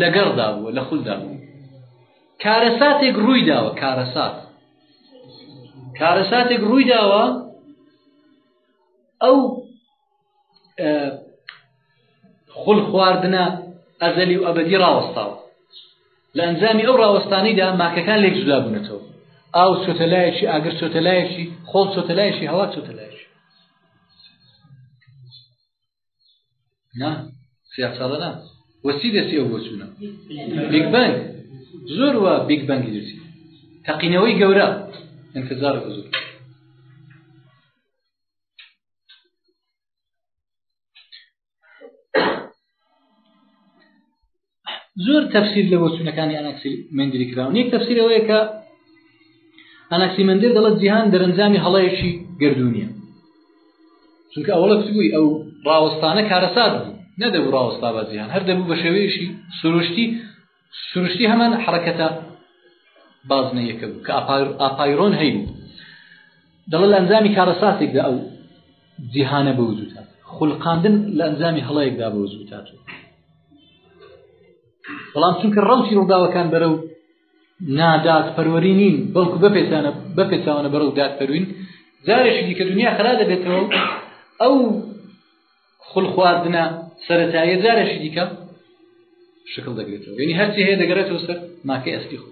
لەگەڕدا بووە، لە خولدا بوون. کارەساتێک ڕووی داوە، کارەسات. کارەساتێک ڕووی داوە، ئەو خول خواردنە ئەزەلی و ئەبدی ڕاوەستاوە لە ئەنجامی ئەو ڕاوەستانیدا ماکەکان لێک جودا بوونەتەوە ئاو چۆتەلایەکی ئاگر چۆتەلایەکی خۆڵ چۆتەلایەکی هەوا چۆتەلایەکی نا سیاد ساڵە نا وەچی دەچی ئەو بۆچوونە بیگ بەنگ زۆر وە بیگ بەنگی دەچی تەقینەوەی گەورە انتظار زۆر زۆر تەفسیر لە بۆچوونەکانی ئەناکسی مندری کراون یەک تەفسیر ئەوەیە کە ئەناکسی مندر دەڵێت جیهان دەرەنجامی هەڵەیەکی گردونیە چونکە ئەوڵە کوتبووی ئەو ڕاوەستانە کارەسات بوو نەدەبوو ڕاوەستا بە جیهان هەر دەبوو بە شێوەیەشی سروشتی سروشتی هەمان حرەکەتە بازنە یەکە بوو کە ئاپایرۆن هەیبوو دەڵە لە ئەنجامی کارەساتێکدا ئەو جیهانە بەوجوتات خولقاندن لە ئەنجامی هەڵەیەکدا بەوجوتاتوە بەڵام چونکە ڕەوتی ڕووداوەکان بەرە و نادات پەروەری نین بەڵکو بەپێچانە بەپێچوانە بەرە و داد پەروین جارێکی دیکە دنیا خرا دەبێتەوە ئەو خول خواردنە سەتایە جارێکی دیکە شکل دەگرێتەوە یعنی هەرچی هەیە دەگەرێتەوە سەر ماکەی ئەستی خۆ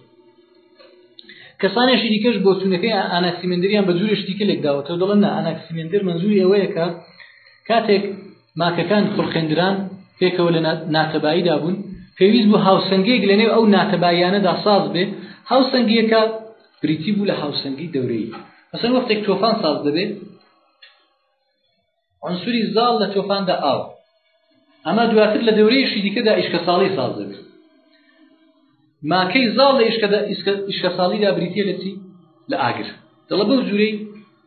کەسانێکی دیکەش بۆ چونەکەی ئاناکسیمندریان بە جوورێش دیکە لێکداوەتەوە دەڵێن ئاناکسیمندر منزوری ئەوەیە کە کاتێک ماکەکان خوڵقێندران، پێکەوە لە ناتەباییدا بوون، پێویست بوو هاوسەنگییەک لەنێو ئەو ناتەباییانەدا ساز بێ، هاوسەنگییەکە بریتی بوو لە هاوسەنگیی دەورەیی. مەسەلەن وەختێک تۆفان ساز دەبێ، عونسوری زاڵ لە تۆفاندا ئاوە، ئەمە دواتر لە دەورەیەکی دیکەدا ئیشکەساڵی ساز دەبێ. ماکەی زاڵ لە ئیشکەساڵیدا بریتییە لە چی؟ لە ئاگر. دەڵێ بەو جوورەی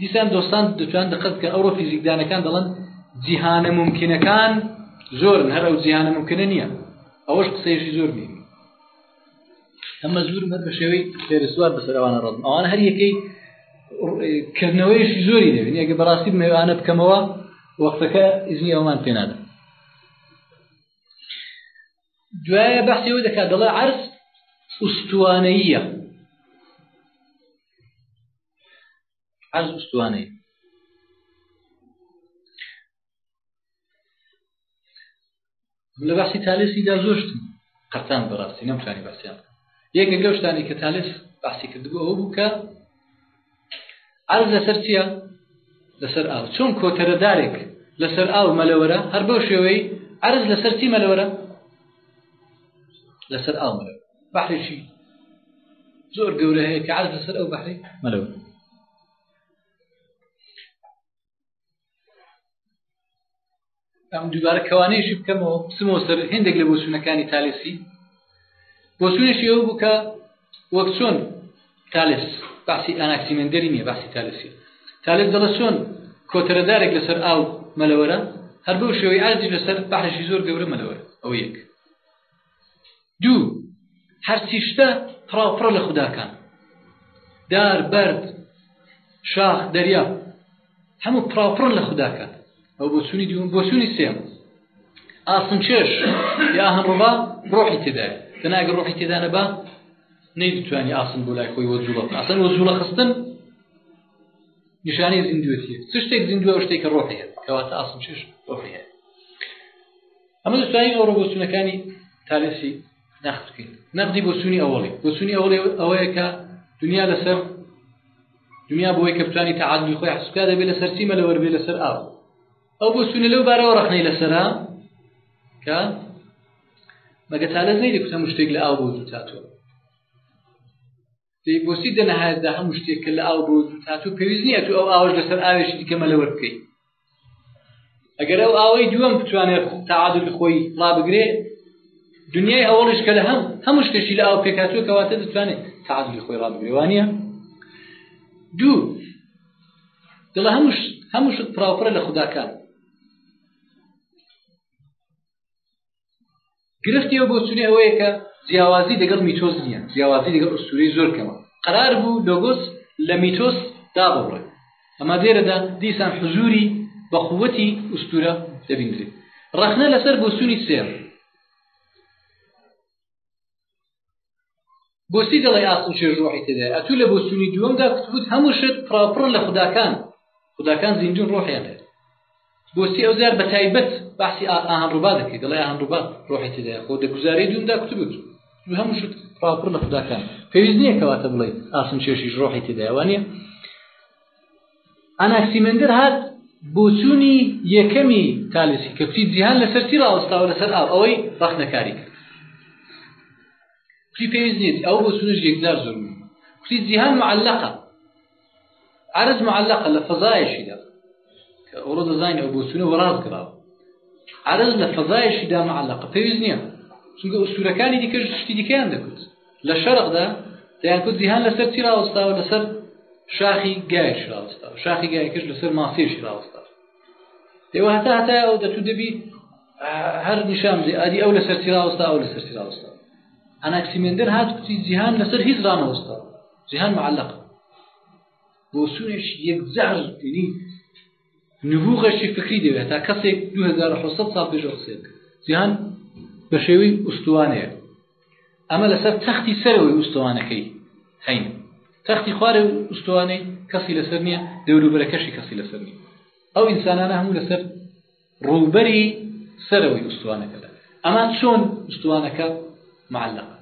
دیسان دۆستان دەتوان دقت بکەن ئەوڕۆ فیزیکدانەکان دەڵن جیهانە ممکنەکان زۆرن هەر ئەو جیهانە ممکنە نییە ئەوەش قسەیەشی زۆر بین ئەمە زور مەر بە شێوەی فێرسوار بەسەر ئەوانە ڕەڵ ئەوان هەر یەکەی کردنەوەیشی زۆری دەبین ئەگە بەڕاستی مەوانە بکەمەوە وەختەکە ئیزنی ئەومان پێنادە دوایە بەحسەوە دەکات دەڵێ عرس ئوستوانەیە هەر زستوانەی لە باسی تالێسیدا زۆشتم قەتان بەڕاستی نەمتوانی باسییان یەکە لەو شتانی کە تالێس باسی کردبوو ئەو بوو کە ئەرز لەسەر چییە لەسەر ئاو چۆن کۆتەرەدارێک لەسەر ئاو مەلەوەرە هەر بەو شێوەی ئەرز لەسەر چی مەلەوەرە لەسەر ئاو مەلەو بەحرێکی زۆر گەورە هەیە کە عرض لەسەر ئەو بەحری مەلەو ئەم دووبارە کەوانەیەشی بکەمەوە بسمەوە سەر هندێک لە بۆچوونەکانی تالسی بۆچوونێکی ئەو بکە وەک چۆن تالێس بەعسی ئاناکسیمێندەری نییە بەعسی تالێسی تالێس دەڵێت چۆن کۆتەرەدارێک لەسەر ئاو مەلەوەرە هەر بەو شێوەی ئاردی لەسەر بەحرشی زۆر گەورە مەلەوەر ئەو یەک دوو هەرچی شتە پڕاوپڕە لە خوداکان دار بەرد شاخ دەریا هەموو پڕاوپڕن لە خوداکان ئەو بۆچوونی دووەم بۆچوونی سێم ئاسن چێش یا هەنڕڵا ڕۆحی تێدایە دەناگە ڕۆحی تێدانە بە نەیدتوانی ئاسن بۆ لای خۆی وەجوڵە ئاسن وەجوڵە خستن نیشانەی زیندوێتی چ شتێک زیندوە شتێک کە ڕۆحەیە کەواتە ئاسن چێش ڕۆحی هەیە ئەمە دەتوانین ئەو ڕۆبۆچونەکانی تالسی ناخکەین نەقدی بۆچوونی ئەوڵی بۆچوونی ئەوڵێ ئەوەیە کە دنیا لەسەر دنیا بۆ ئەوەی کە بتوانی تەعادولی خۆی حەسب بکا دەبێ لەسەر چی مەلەوەر بێ لەسەر ئاو ئەو بۆ چوونە لەو بارەوە ڕەخنەی لەسەرە کە مەگە تالە زەیدی کوتە مشتێک لە ئاو بۆ دوو تاتوە دەی بۆسی دەنەهایەتدا هەموو شتێک کە لە ئاو بۆ دوو تاتوو پێویست نییە تو ئەو ئاوش لەسەر ئاوێکی دیکە مەلەوەر بکەیت ئەگەر ئەو ئاوەی دووەم بتوانێت تعادل خۆی ڕابگرێ دنیای ئەوڵش کە لە هەم هەموو شتێکی لە ئاو پێکاتوە کەواتە دەتوانێت تعادل خۆی ڕابگرێوانە دوو دڵە هەموش هەموو شت پراوپرە لە خوداکان گرفتی ئەو بۆچونی ئەوەیە کە جیاوازی دەگەڵ میتۆز نییە جیاوازی دەگەڵ ئوستوری زۆر کەمە قرار بوو لۆگۆس لە میتۆس دابڕێت ئەما دێرەدا دیسان حزوری بە قووەتی ئوستورە دەبینرێت ڕەخنە لەسەر بۆچونی سێر بۆچی دەڵێ ئاسڵ چێژ ڕۆحی تێدای ئەتوو لە بۆچوونی دووەمدا کوتبوت هەموو شت پڕاپڕ لە خوداکان خوداکان زیندون ڕۆحیان هەیە بۆچی ئەو زار بە تایبەت باسی ئاهان ڕووبا دەکەی دەڵێ ئاهان ڕووبا ڕۆحی تێدای خۆ دە گوزارەی دوومدا کوتبوت هەموو شت پڕاپڕ لە خوداکان پێویست نییە کەواتە بڵێ ئاسن چێشیش ڕۆحی تێدایوانە ئاناکسیمەندەر هات بۆچوونی یەکەمی تالسی کە کوتی جیهان لەسەر چی ڕاوەستاوە لەسەر ئاو ئەوەی ڕەخنەکاری کرد کوتی پێویست نیت ئەو بۆچوونش یەکجار زۆر کوتی جیهان معلقە عرض معلقە لە فەزایەشیدا کە ئەوڕۆ دەزانین ئەو بۆچوونە وەڕاز گراوە عرض لە فەزایەشیدا معلقە پێویست نییە چونکە ئوسورەکانی دیکەش شتی دیکەیان دەکوت لە شەرقدا دەیانکوت جیهان لەسەر چی ڕاوەستاوە لەسەر شاخی گایش ڕاوەستاوە شاخی گایکش لەسەر ماسیشی ڕاوەستاوە ئێوە هەتا هەتا ئەو دەتو دەبی هەر نیشان بدی ئادی ئەو لەسەر چی ڕاوەستا ئەو لەسەر چی ڕاوەستا ئەناکسیمێندر هات کوتی جیهان لەسەر هیچ ڕانەوەستا جیهان معلق بۆ سونێش یەک جار نبوغێکی فکری دەوێت هەتا کەسێک 2700 ساڵ پێش ئەو قسەیە بکات جیهان بە شێوەی ئوستوانەیە ئەمە لەسەر تەختی سەرەوەی ئوستوانەکەی هەین تەختی خوارێ ئوستوانەی کەسی لەسەر نییە دەوروبەرەکەشی کەسی لەسەر نییە ئەو ئینسانانە هەموو لەسەر ڕووبەری سەرەوەی ئوستوانەکەدا ئەمان چۆن ئوستوانەکە معلقە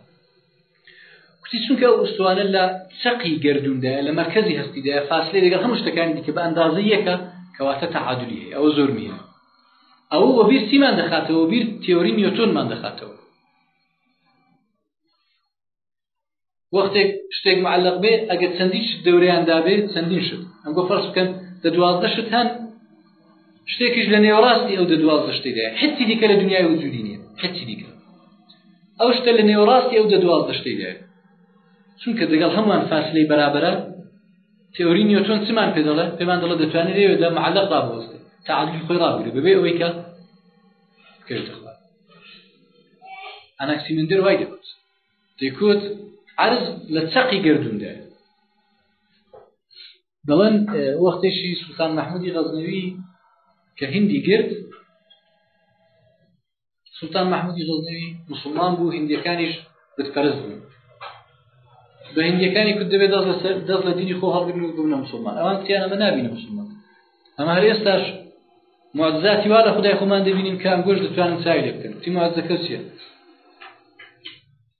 وتی، چونکە ئەو ئوستوانە لە چەقی گەردووندایە، لە مەرکەزی هەستیدایە، فاسلەی لەگەڵ هەموو شتەکانی دیکە بە ئەندازەی یەکە، کەواتە تەعادولی هەیە، ئەوە زۆر مهمە. ئەوە وەبیر چیمان دەخاتەوە؟ وەبیر تیۆری نیۆتۆنمان دەخاتەوە. وەختێک شتێک معلق بێ ئەگەر چەندین شت دەورەیان دابێت چەندین شت ئەمگۆ فەرز بکەن دە دوازدە شت هەن شتێکیش لە نێوەڕاستی ئەو دە دوازدە شتێدا حچی دیکە لە دنیای وجودی نیە حچی دیکە ئەو شتە لە نێوەڕاستی ئەو دە دوازدە شتێدا چونکە دەگەڵ هەمووان فاسلەی بەرابرە تئۆری نیۆتۆن چمان پێ دەڵێ پێمان دەڵە دەتوانێت لێوێدا معلق ڕابوەستێ تعادلی خۆی ڕابگرێ بەبێ ئەوەی کە کەش دەخوات ئەناکسیمندر وای دەکوت دەیکوت عرض لە چەقی گردووندا دەڵێن وەختێکی سوڵتان مەحمودی غەزنەوی کە هندی گرت سوڵتان مەحمودی غەزنەوی مسلمان بوو هندیەکانیش بتپەرست بوون بە هندیەکانی کو دەبێت دەست لە دینی خۆ هەڵگرن و ببنە مسلمان ئەوان کتیان ئەمە نبینە مسلمان ئەمە هەر ئێستاش معزاتی وا لە خدای خۆمان دەبینین کە ئەنگۆش دەتوانن چاوی لێ بکەن تی معزەکە چیە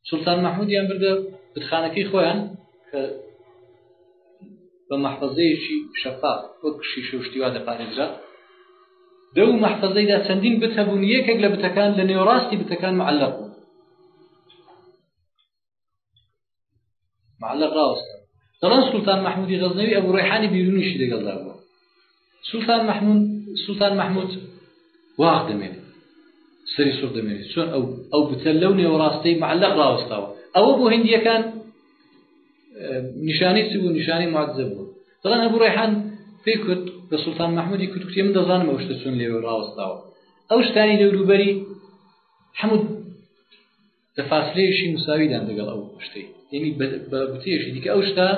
سوڵتان مەحمودیان بردە بتخانەکەی خۆیان کە بە مەحفەزەیەکی شەفاف وەک شیشە و شتیوا دەپارێزرا دەو مەحفەزەیدا چەندین بت هەبوون یەکێک لە بتەکان لە نێوڕاستی بتەکان معلق بوو معلق ڕاوەستە دەڵێن سلطان محمودی غەزنەوی ئەبوو ڕێحانی بیرونیشی لەگەڵدا بووە سلطان محمود سلطان محمود واغ دەمێنێت سەری سوڕ دەمێنێت چۆن ئەو ئەو بتە لەو نێوەڕاستەی معلق ڕاوەستاوە ئەوە بۆ هندیەکان نیشانی چ بوو نیشانی معزە بوو دەڵێن ئەبوو ڕێحان پێی کورد بە سلطان محمودی کورد کوتێ من دەزانم ئەو شتە چۆن لێوە ڕاوەستاوە ئەو شتانی لەوروبەری حمود لە فاسلەیەشی مساویدان دەگەڵ ئەو شتەی یعنی بە گوتەیەشی دیکە ئەو شتە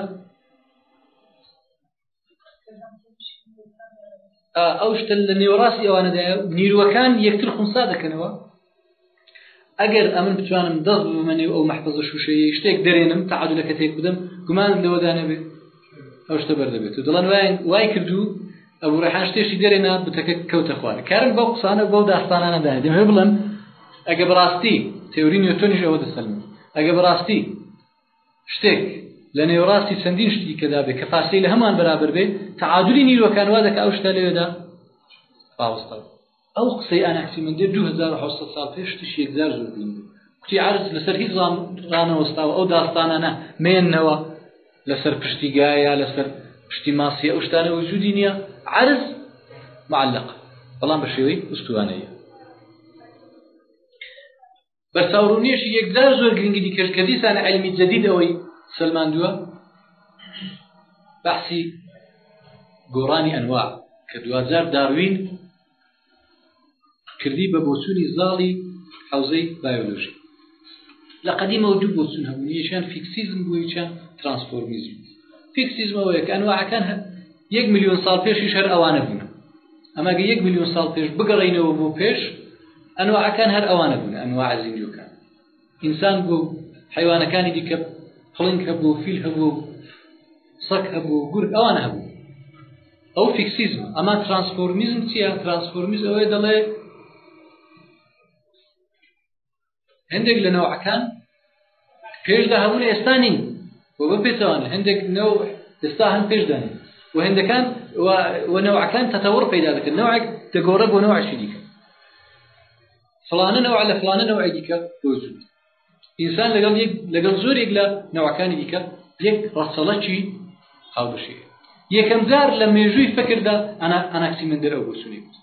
ئەو شتە لە نێوەڕاستی ئەوانەدایە نیروەکان یەکتر خونسا دەکەنەوە ئەگەر ئەمن بتوانم دەست بمەنێ ئەو مەحفەزە شووشەیە شتێک دەرێنم تەعادلەکە تێک بدەم گومان لەوەدا نەبێت ئەو شتە بەر دەبێت و دڵن وایان وای کردو ئەبوو ڕێحان شتێشی دەرێنا بتەکە کەوتە خوار کارم بەو قسانە بەو داستانانەدا دەمێ بڵم ئەگە بڕاستی تێوری نوێتۆنیش ئەوە دەسەلم ئەگە بڕاستی شتێک لە نێوڕاستی چەندین شتی کەدا بێ کە فاسی لە هەمان بەرابەر بێ تعادلی نیرۆکان وا دەکە ئەو شتە لەوێدا ڕاوستەوە ئەو قسەی ئاناکسیمەندێر دوو هەزار و حەوت سەد ساڵ پێش شتیش یەکجار زۆر گرنگ بوو کوتی عەرز لەسەر هیچ ڕانەوەستاوە ئەو داستانانە مێنەوە لەسەر پشتی گایە لەسەر پشتی ماسیە ئەو شتانە وجودی نییە عەرز معلق بەڵام بە شێوەی ئوستوانەیە بە ساوڕونیەشی یەکجار زۆر گرنگی دیکەش کە دیسانە علمی جدید ئەوەی سەلماندووە بەحسی گۆڕانی ئەنوا کە دوجار داروین کردی بە بۆچوونی زاڵی حوزەی بایۆلۆژی لە قەدیمەوە دوو بۆچون هەبوو یەکیان فیکسیزم بوو یەکیان ترانسفۆرمیزم فیکسیزمەوەیە کە ئەنواعەکان یەک میلیۆن ساڵ پێشی شەر ئەوانە بوون ئەمە ئەگەر یەک ملیۆن ساڵ پێش بگەڕێینەوە بۆ پێش ئەنواعەکان هەر ئەوانە بوون ئەنواع زیندووەکان ئینسان بوو حیوانەکانی دیکە پڵنگ هەبوو فیل هەبوو سەک هەبوو گورگ ئەوان هەبوو ئەو فیکسیزم ئەما ترانسفۆرمیزم چیە ترانسفۆرمیز ئەوەیە دەڵێ هەندێک لە نەوعەکان پێشدا هەبوون ئێستا نین و بە پێچوان هەندێک نەو ئێستا هەم پێشدان و هەندەکان و نەوعەکان تەتەوەڕ پەیدا دەکەن نەوەک دەگۆڕە بۆ نەوەشی دیکە فلانە نەوە لە فلانە نەوەی دیکە بۆجود ئینسان لەگەڵ لەگەڵ زۆرێک لە نەوەکانی دیکە یەک ڕەسەڵەکی هاوبشێ یەکەم جار لە مێژووی فکردا ئەنا ئەناکسی من دەرەوە بۆچونی بوو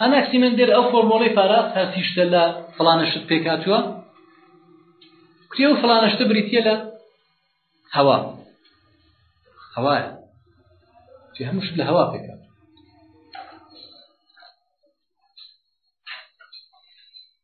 ئەناکسیمەندێر ئەو فۆرمۆڵەی پاراست هەستی شتە لە فڵانە شت پێکاتوە کوتی ئەو فڵانە شتە بریتە لە هەوا هەوایە هەموو شت لە هەوا پێکات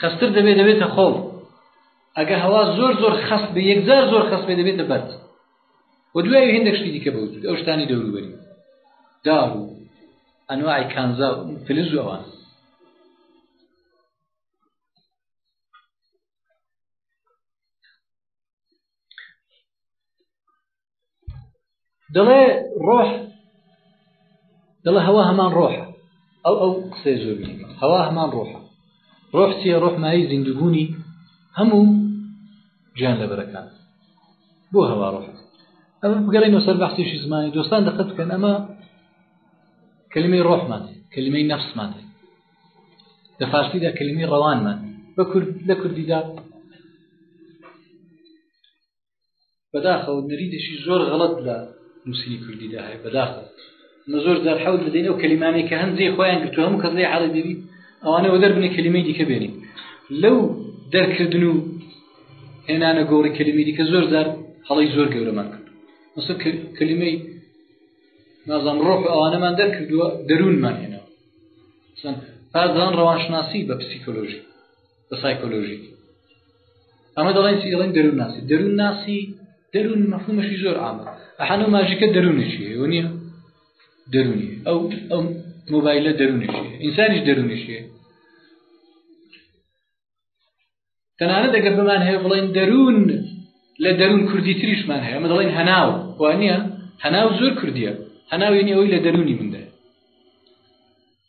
خەستتر دەبێت دەبێتە خۆڵ ئەگە هەوا زۆر زۆر خەست بێ یەکجار زۆر خەست بێ دەبێتە بەرد و دوای هێندێک شتی دیکە بەوجود ئەو شتانی دەوروبەری دار و ئەنواعی کانزا و فلز و ئەوان دەڵێ ڕۆح دەڵێ هەوا هەمان ڕۆحە ئەو ئەو قسەی زۆر هەوا هەمان ڕۆحە ڕۆح چیە ڕۆحمایی زیندوبوونی هەموو گیان لەبەرەکان بۆ هەوا ڕۆح ئەمە بگەڕێنەوە سەر بەختیشی زمانی دۆستان دەقەت بکەن ئەمە کلمی ڕۆحمان کلمی نەفسمان لە فارسیدا کلمی ڕەوانمان بە کورد لە کوردیدا بەداخەوە نەریدێکی زۆر غەڵت لە نووسنی کوردیدا هەیە بەداخەوە نە زۆر جار حەوت بدەین و کەلیمانێک کە هەندێ خۆیان گرتو هەموو کەس لێ حاڵی دەبی ئەوانەوە دەربنی کەلیمەی دیکە بێنین لەو دەرکردن و هێنانە گۆڕی کەلیمی دیکە زۆر زار هەڵی زۆر گەورەمان کرد مەسە کەلیمەی نازام ڕۆح ئەوانەمان دەرکردووە دەروونمان هێنا پازان ڕەوانشناسی بە پسیکۆلۆژی بە سایکۆلۆژیک ئەمە دەڵێن چی دەڵێن دەروون ناسی دەروون ناسی دەروون مەفهومەشی زۆر ئامە ئەحانە و ماژیکە دەروونێکی ئەوە نییە دەروونی ئەو ئەو مۆبایلە دەروونێکی ئینسانیش دەروونێکی تەنانەت ئەگەر بمان هەیە بڵێن دەروون لە دەروون کوردی تریشمان هەیە ئەمە دەڵێن هەناو وانە هەناو زۆر کردیە هەناوێنی ئەوی لە دەروونی مندا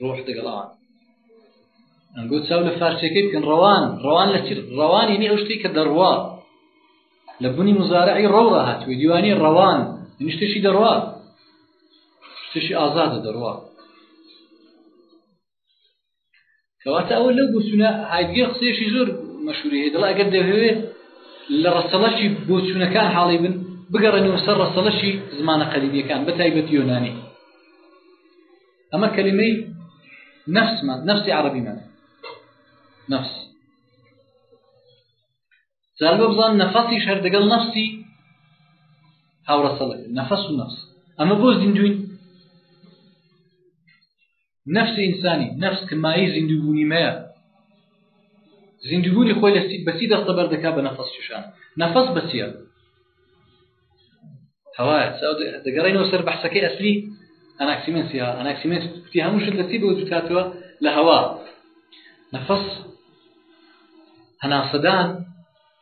ڕۆح دەگەڵ ئەوان ئەنگۆ چاو لە فارسەکەی بکەن ڕەوان ڕەوان لە ڕەوانی نی ئەو شتی کە دەڕوا لە بوونی مزارعی ڕەوڕە هاتووی دیوانی ڕەوان نیشتشی دەڕوا شتشی ئازادە دەڕوا کەواتە ئەوە لەو بۆچونە هایدگە قسێشی زۆر مەشوری هەیە دەڵا ئەگەر دەهوێت لە ڕەسەڵەشی بۆچوونەکان حاڵی بن بگەڕێنەوە سەر ڕەسەڵەشی زمانە قەدیمیەکان بە تایبەت یۆنانی ئەمە کەلیمەی نەفسمان نەفسی عربیمان نەفس جار بۆ بزان نەفەسی شەر دەگەڵ نەفسی هاوڕەسەڵەکە نەفەس و نەفس ئەمە بۆ زیندوین نفس ئینسانی نفس کە مای زیندوبوونی مەیە زیندوبوونی خۆی لە بەسی دەستەبەر دەکا بە نەفەس شوشان نەفەس بەسیە کەوایە دەگەڕێنەوە سەر بەحسەکەی ئەسلی ئەناکسیمەسیا ئەناکسیمەس کوتی هەموو شت لە چی بەوجود کاتەوە لە هەوا نەفەس هەناسەدان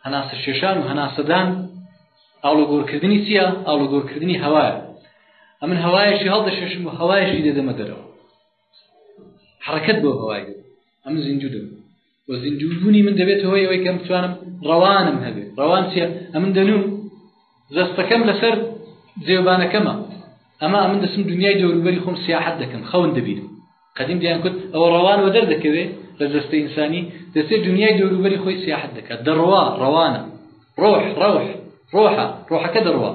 هەناسە شێشان و هەناسەدان ئاڵوگۆرکردنی چییە ئاڵوگۆرکردنی هەوایە ئەمن هەوایەکی هەڵدەشێشم و هەوایەکی دەدەمە دەرەوە حرەکەت بۆ هەوای ئەم زیندوو دەبوو و زیندوو بوونی من دەبێت هۆی ئەوەی کەم بتوانم ڕەوانم هەبێت ڕەوان چیە ئەمن دەنوم جەستەکەم لەسەر جێوبانەکەمە ئەمە ئەمن دەسم دنیای دەوروبەری خۆم سیاحەت دەکەم خەون دەبینم قدیم دیان کوت ئەوە ڕەوان وە دەردەکەوێت لە جەستە ئینسانی دەستێت دنیای دەوروبەری خۆی سیاحەت دەکات دەڕوا ڕەوانە ڕۆح ڕەوح ڕۆحە ڕۆحەکە دەڕوا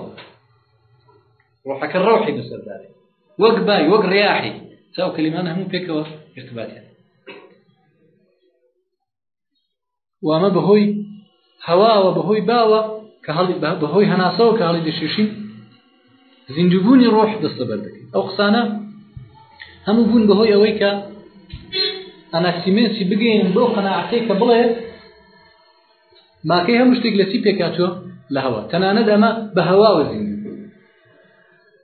ڕۆحەکە ڕەوحی بەسەردارێت وەک بای وەک ڕیاحی چاو کەلیمان هەموو پێکەوە ارتباطیان وامە بەهۆی هەواوە بەهۆی باوە کە هەڵی بەهۆی هەناسەوە کە هەڵی دەشێشین زیندوبوونی ڕۆح دەستە بەر دەکەین ئەو قسانە هەموو بوون بەهۆی ئەوەی کە ئەناکسیمێنسی بگەین بۆ قەنەعەتەی کە بڵێ ماکەی هەموو شتێک لە چی پێکاتوە لە هەوا تەنانەت ئەمە بە هەواوە زیندوو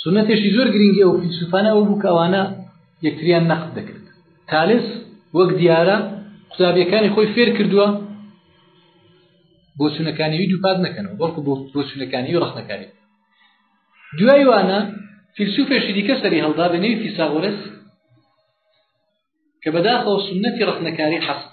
سونەتێکی زۆر گرنگی ئەو فیلسوفانە ئەو بوو کە ئەوانە یەکتریان نەخت دەکرد تالس وەک دیارە قوتابیەکانی خۆی فێر کردووە بۆ سونەکانیوی دووپات نەکەنەوە بەڵکو بۆ بۆ سونەکانی و ڕخنەکانی دوای وانە فیلسوفێکی دیکە سەری هەڵدا بە نێوی فیساغۆرس کە بەداخەوە سنەتی ڕخنەکاری حەسن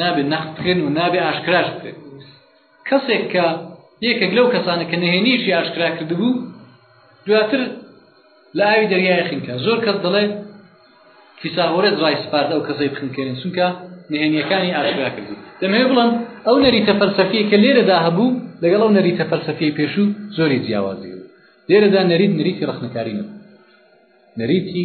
نابێ نەقد بکرێن و نابێ ئاشکراش بکرێن کەسێک کە یەکێک لەو کەسانە کە نهێنیشی ئاشکرا کردبوو دواتر لە ئاوی دەریای خنکە زۆر کەس دەڵێ فیساغۆرێت ڕای سپارد ئەو کەسەی بخنکێنن چونکە نهێنیەکانی ئاشکرا کردی دەمەوێ بڵم ئەو نەریتە فەلسەفیە کە لێرەدا هەبوو لەگەڵ ئەو نەریتە فەلسەفی پێشوو زۆری جیاوازی بوو لێرەدا نەریت نەریتی ڕخنەکاری نەبوو نەریتی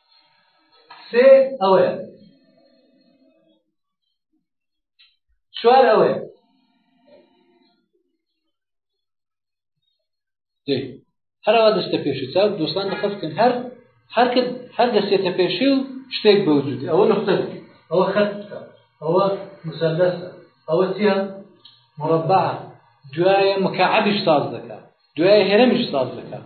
سێ ئەوەیە چوار ئەوەیە هەرەوە دەستە پێش و چاو دۆستان دەخەز بکەن هەر هەر هەر دەستێتە پێشی و شتێک بەوجودی ئەوە نقطە ئەوە خەت بکە ئەوە مسلسە ئەوە چیە مربع دوایە مکعبیش ساز دەکات دوایە هەرەمیش ساز دەکات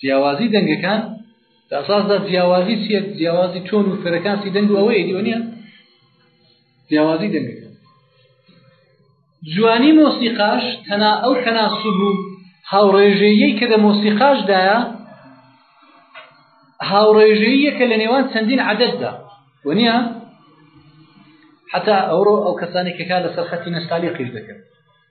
جیاوازی دەنگەکان لە ئەساسدا جیاوازی چیە جیاوازی تۆن و فرەکانسی دەنگ و ئەوەیە دیوە نیە جیاوازی دەنگەکان جوانی مۆسیقاش تەنا ئەو تەناسب و هاوڕێژەیەی کە لە مۆسیقاشدایە هاوڕێژەیەکە لە نێوان چەندین عادەتدا وەنیە حتا ئەوڕۆ ئەو کەسانی کەکار لەسەر خەتی نەستالی قیش دەکەن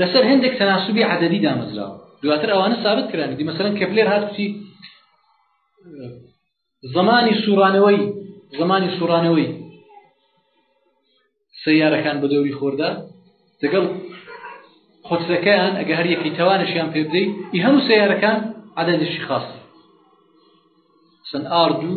لەسەر هەندێک تەناسوبی عەدەدی دامەزراوە دواتر ئەوانە سابت کرانیدی مەسەلەن کەپلێر هات کوتی زمانی سوڕانەوەی زمانی سوڕانەوەی سیارەکان بە دەوری خۆردا دەگەڵ قوترەکەیان ئەگە هەر یەکی تەوانشیان پێ بدەیت ئی هەموو سیارەکان عەدەدیشی خاص سن ئاردوو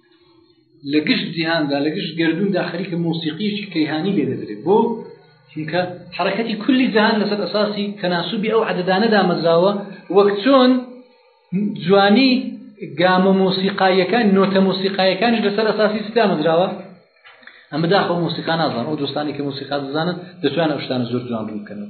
لە گشت جیهاندا لە گشت گردوندا خەریکە مۆسیقیەکی کەیهانی لێ دەدرێت بۆ چونکە حرەکەتی کولی جیهان لەسەر ئەساسی تەناسوبی ئەو عددانە دامەزراوە وەک چۆن جوانی گامە مۆسیقایەکان نۆتە مۆسیقایەکانش لەسەر ئەساسی دامەزراوە ئەمە داخۆ مۆسیقا نازان ئەو دۆستانی کە مۆسیقا دەزانن دەتوانە شتانە زۆر جوان بکەنەوە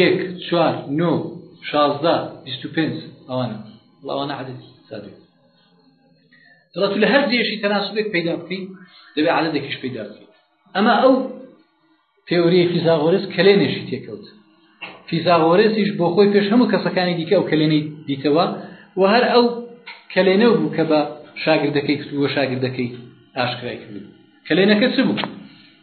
یەک چوار نۆ شازدە بیست و پێنج ئەوانە وڵا ئەوانە عەدەدی حسابی دەڵێت لە هەر جێشی تەناسبێک پەیدا بکەی دەبێت عەدەدێکیش پەیدا بکەی ئەمە ئەو تێوریە فیزاغۆرس کەلێنێشی تێکەوت فیزاغۆرسیش بۆ خۆی پێش هەموو کەسەکانی دیکە ئەو کەلێنەی دیتەوە و هەر ئەو کەلێنە بوو کە بە شاگردەکەی کتووە شاگردەکەی ئاشکرای کرد کەلێنەکە چ بوو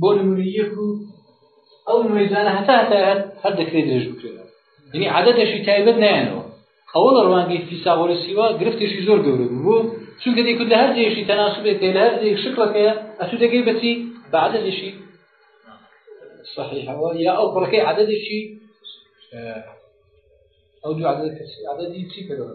بۆ نمونە یەک و ئەو نوێژانە هەتا هەتا هەر دەکرێت درێژ بکرێت یعنی عادەتێکی تایبەت نایەنەوە ئەوە لە ڕوانگەی فیساغۆرسیوە گرفتێکی زۆر گەورە بوو بۆ چونکە دەیکرد لە هەر جێشی تەناسوبێت لە هەر جێک شکڵەکەیە ئەتو دەگەی بەچی بە عادەتێکی صحیحەوە یا ئەو کوڕەکەی عادەتێکی ئەو دوو عادەت عادەتی چی کردەوە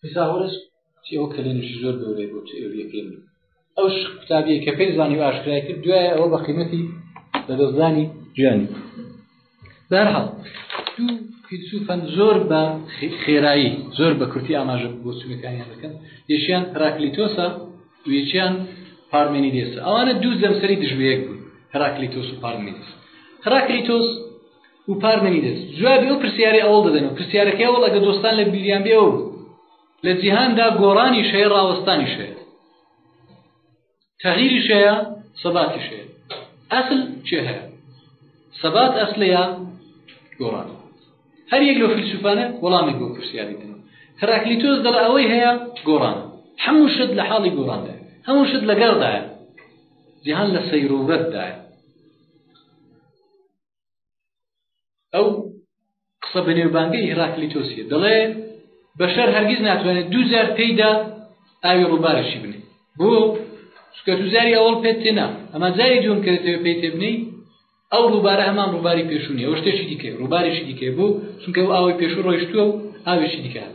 فیساغورس چی ئەو کەلێنشی زۆر گەورەی بۆ چ ئێویەکەی نیە ئەو قوتابیە کە پێی زانی و ئاشکرای کرد دوایە ئەوە بە قیمەتی لەدەستدانی گیانی بەرحاڵ دوو فیلسوفەن زۆر بە خێرایی زۆر بە کورتی ئاماژە بۆ سوولەکانیان دەکەن یەکیان پراکلیتۆسە و یەکیان پارمێنیدێسە ئەوانە دوو جەمسەری دژبەیەک بوون هەراکلیتۆس و پارمێنیدس هەراکلیتۆس و پارمەنیدس جوابی ئەو پرسیارەی ئەوڵ دەدەن و پرسیارەکەی ئەوڵ ئەگە دۆستان لە بیریان بێ ئەوە بوو لە جیهاندا گۆڕانیش هەیە ڕاوەستانیش هەیە تەغیریش هەیە سەباتیش هەیە ئەسل چێ هەیە سەبات ئەسلە یا گۆڕان هەر یەک لە فیلسوفانە وەڵامی بۆ پرسیاری دن هەراکلیتۆز دەڵ ئەوەی هەیە گۆڕان هەموو شت لە حاڵی گۆڕاندا هەموو شت لەگەڵدایە جیهان لە سەیرورەتدایە ئەو قسە بەنێوبانگەی هیراکلیتۆسیە دەڵێ بەشەر هەرگیز ناتوانێت دووجار پێیدا ئاوی ڕووبارشی بنێ بۆ چکە دووجاری ئەوڵ پێت تێنا ئەمە جاری دوم کردێتەوە پێی تێبنی ئەو ڕووبارە هەمان ڕووباری پێشونی ئەو شتێکی دیکە ڕووبارێکی دیکە بوو چونکە ئەو ئاوی پێشوو ڕۆیشتووە و ئاوێکی دیکات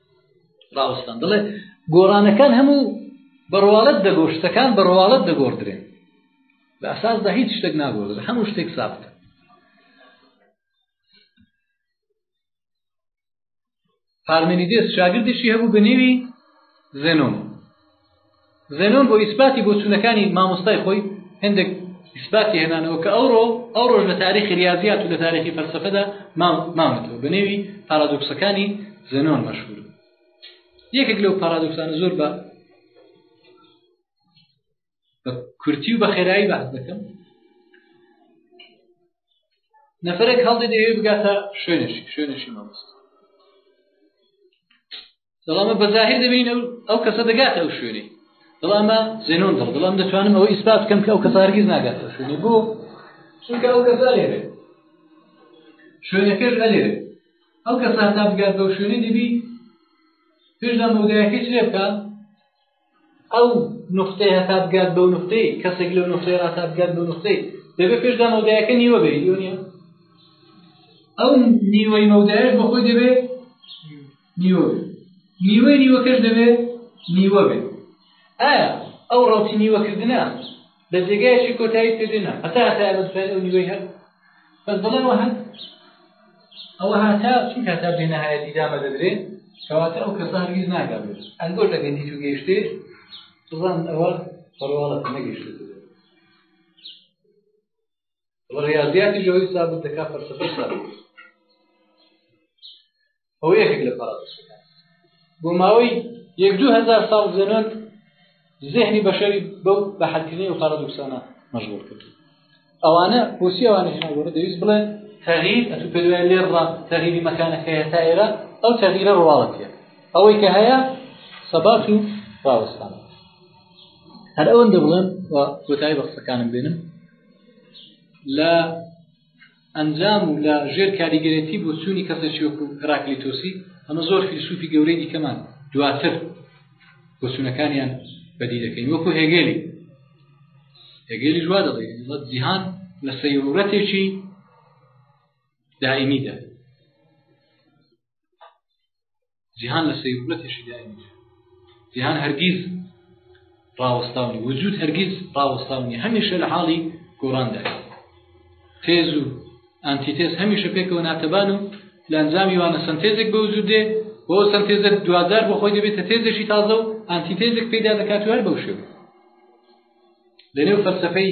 ڕاوەستان دەڵێ گۆڕانەکان هەموو بەڕواڵەت دەگۆ شتەکان بەڕواڵەت دەگۆڕدرێن لە ئەساسدا هیچ شتێک ناگۆڕێت هەموو شتێک سابتە پارمێنیدێس شاگردێکی هەبوو بە نێوی زێنۆن زێنۆن بۆ ئیسباتی بۆچوونەکانی مامۆستای خۆی هێندێک ئیسباتی هێنانەوە کە ئەوڕۆ ئەوڕۆژ لە تاریخی ریاضیات و لە تاریخی فەلسەفەدا ماونەتەوە بە نێوی پارادۆکسەکانی زێنۆن مەشهور یەکێک لەو پارادۆکسانە زۆر بە بە کورتی و بە خێرایی بەحث دەکەم نەفرێک هەڵدێ دەوێ بگاتە شوێنێکی شوێنێکی مامۆستا دەڵامە بەزاهر دەبین ئەو کەسە دەگات ئەو شوێنێ دەڵامە زێنۆن دڵ دڵام دەتوانم ئەوە ئیسپات بکەم کە ئەو کەسارگیز ناگات ئەو شوێنێ بۆ چونکە ئەو کەسا لێرێ شوێنەکەش ئەلێرێ ئەو کەسا تا بگات بەو شوێنێ دەبی پێشدا مەودایەکەی لێ بکە ئەو نقطەی هەتا بگات بەو نقطەی کەسێک لەو نقطەی ڕاتا بگات بەو نقطەی دەبێ پێش دا مەودایەکە نیوە بێ یۆ نیە ئەو نیوەی مەودایش بە خۆی دەبێ نیوە بێ نیوەی نیوەکەش دەبێ نیوە بێ ئایا ئەو ڕەوتی نیوەکردە لە جێگایەکی کۆتایی پێدێنا هەتا هەتا ئێمە دەتوانین ئەو نیوەی هەر بەس بەڵێ وە هەن ئەوە هاتا چون هاتا بێنەهایە دیدامە دەدرێ کەواتە ئەو کەسە هەرگیز ناگات ئەنگۆ لە گەنجی و گەیشتێ بزان ئەوە بەڕواڵەت نەگەیشت بەڵام ڕیاضیاتیش ئەوەی سابت دەکا فەلسەفەش سابت ئەو یەکێک لە پارادۆکسەکان بۆ ماوەی یەک دوو هەزار ساڵ زێنۆن ذهنی بەشەری بەو بە حەلکردنی و پارادۆکسانە مەشغول کرد ئەوانە بۆچی ئەوانە هێناگەورە دەویست بڵێ تەغیر ئەتو پێ دوای لێڕا تەغیری مەکانەکە هەیە تا ئێرە ئەو تەغیرە ڕواڵەتە ئەوەی کە هەیە سەبات و ڕاوەستان هەر ئەوەندە بڵێم و کۆتایی بە قسەکانم بێنم لە ئەنجام و لە ژێر کاریگەرێتی بۆ چوونی کەسێکی وەکو هراکلیتۆسی ئەمە زۆر فیلسوفی گەورەی دیکەمان دواتر بۆچوونەکانیان بەدی دەکەین وەکو هێگەلی هێگەلی جووا دەڵێت جیهان لە سەیرورەتێکی دائمیدا جیهان لە سەیرورەتێکی دائمی جیهان هەرگیز ڕاوەستاونی وجود هەرگیز ڕاوەستاونی هەمیشە لە حاڵی گۆڕاندا تێز و ئەنتیتێز هەمیشە پێکەوە ناتەبان و لە ئەنجامی وانە سنتێزێک بە وجود دێ بۆ سنتێزە دوجار بۆ خۆی دەبێتە تێزێکی تازە و ئەنتیتێزێک پێدا دەکات و هەر بەو شێوە لەنێو فەلسفەی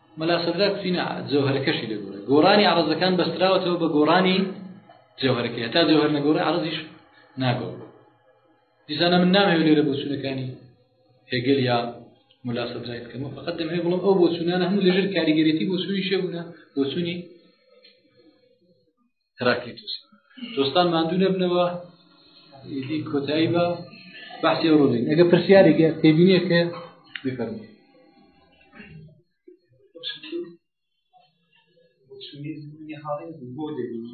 مەلا سەدرا کوتی نا جەوهەرەکەشی دەگۆڕێ گۆڕانی عەڕەزەکان بەستراوەتەوە بە گۆڕانی جەوهەرەکەی هەتا جەوهەر نەگۆڕێ عەڕەزیش ناگۆڕ دیزانە من نامەوێت لێرە بۆچوونەکانی هێگەل یا ملا سەدرای بکەم فقط دەمێ بڵم ئەو بۆچوونانە هەموو لەژێر کاریگەرێتی بۆچووی شێبوونە بۆچوونی هەراکلیتۆس دۆستان ماندوو نەبنەوە ئیدی کۆتایی بە بەحسی ئەو ڕۆژین ئەگە پرسیارێک تێبینیە کە بفەرمو بۆ دەبینی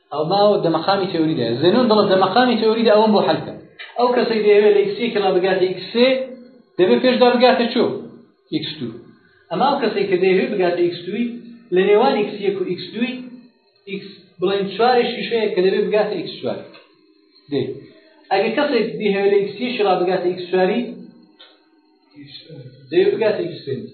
ئەو ماوە دە مەقامی تێوریدایە زێنۆن دەڵێت دە مەقامی تێوریدا ئەوەم بۆ حەلکە ئەو کەسەی دەیەوێت لە ئیکسێکی ڕا بگاتە ئیکسێ دەبێت پێشدا بگاتە چۆ ئیکس دوو ئەما ئەو کەسەی کە دەیەوێت بگاتە ئیکس دووی لە نێوان ئیکس یەک و ئیکس دووی ئیکس بڵێن چوارێ شیشەیە کە دەبێت بگاتە ئیکس چوار دێ ئەگە کەسێک دەیەوێت لە ئیکسیەکی ڕا بگاتە ئیکس چواری دەیەوێت بگاتە ئیکس سێنتی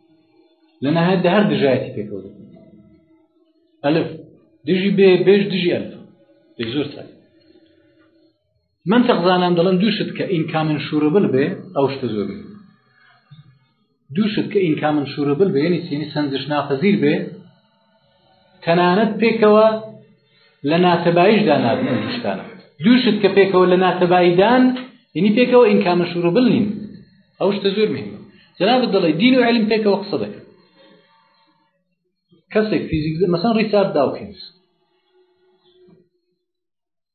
لە نهایەتدا هەر دژایەتی پێکەوە دەکەن ئەلف دژی بێ بێژ دژی ئەلف بێ زۆر سەر من تەقزانان دەڵێن دووشت کە ئین کامن شوربل بێ ئەو شتە زۆر دووشت کە ئین کامن شوربل بێ یعنی سینی سنجش ناپەزیر بێ تەنانەت پێکەوە لە ناتەبایش دانات ئەو دوو شتانە دوو شت کە پێکەوە لە ناتەبایدان یعنی پێکەوە ئینکا مەشهور و بڵ نین ئەو شتە زۆر مهمە جنابت دەڵێ دین و علم پێکەوە قسە دەکەن کەسێک فیزیک مەسەن ڕیچارد داوکینز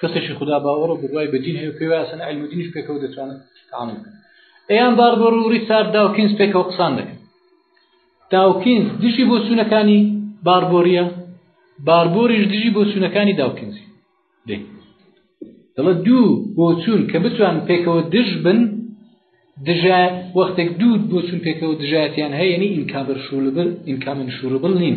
کەسێکی خودا باوەڕە بڕوای بە دین هەیە پێی وایە ئەسەن عیلم و دینیش پێکەوە دەتوانن تەعامول بکەن ئەیان باربۆر و ڕیچارد داوکینز پێکەوە قسان دەکەن داوکینز دژی بۆچوونەکانی باربۆریە باربۆریش دژی بۆچوونەکانی داوکینزی دێ دەڵە دوو بۆچوون کە بتوان پێکەوە دژ بن دژە وەختێک دوو بۆچوون پێکەوە دژایەتیان هەیە یعنی ئینکابر شولبر ئینکامن شوربڵ نین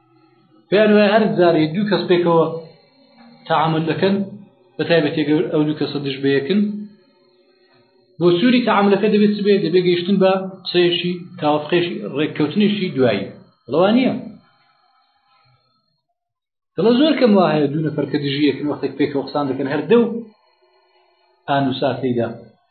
پێیان وایە هەر جارێ دوو کەس پێکەوە تەعامل دەکەن بە تایبەتێک ئەو دوو کەسە دژ بەیەکن بۆ سووری تەعاملەکە دەبێت بێت دەبێت گەیشتن بە قسەیەشی تاوەفقێشی ڕێککەوتنیشی دوایی ڕەوان نییە دڵە زۆر کەم وا هەیە دوو نەفەرکە دژیەکن وەختێک پێکەوە قسان دەکەن هەر دەو ئانوساتیدا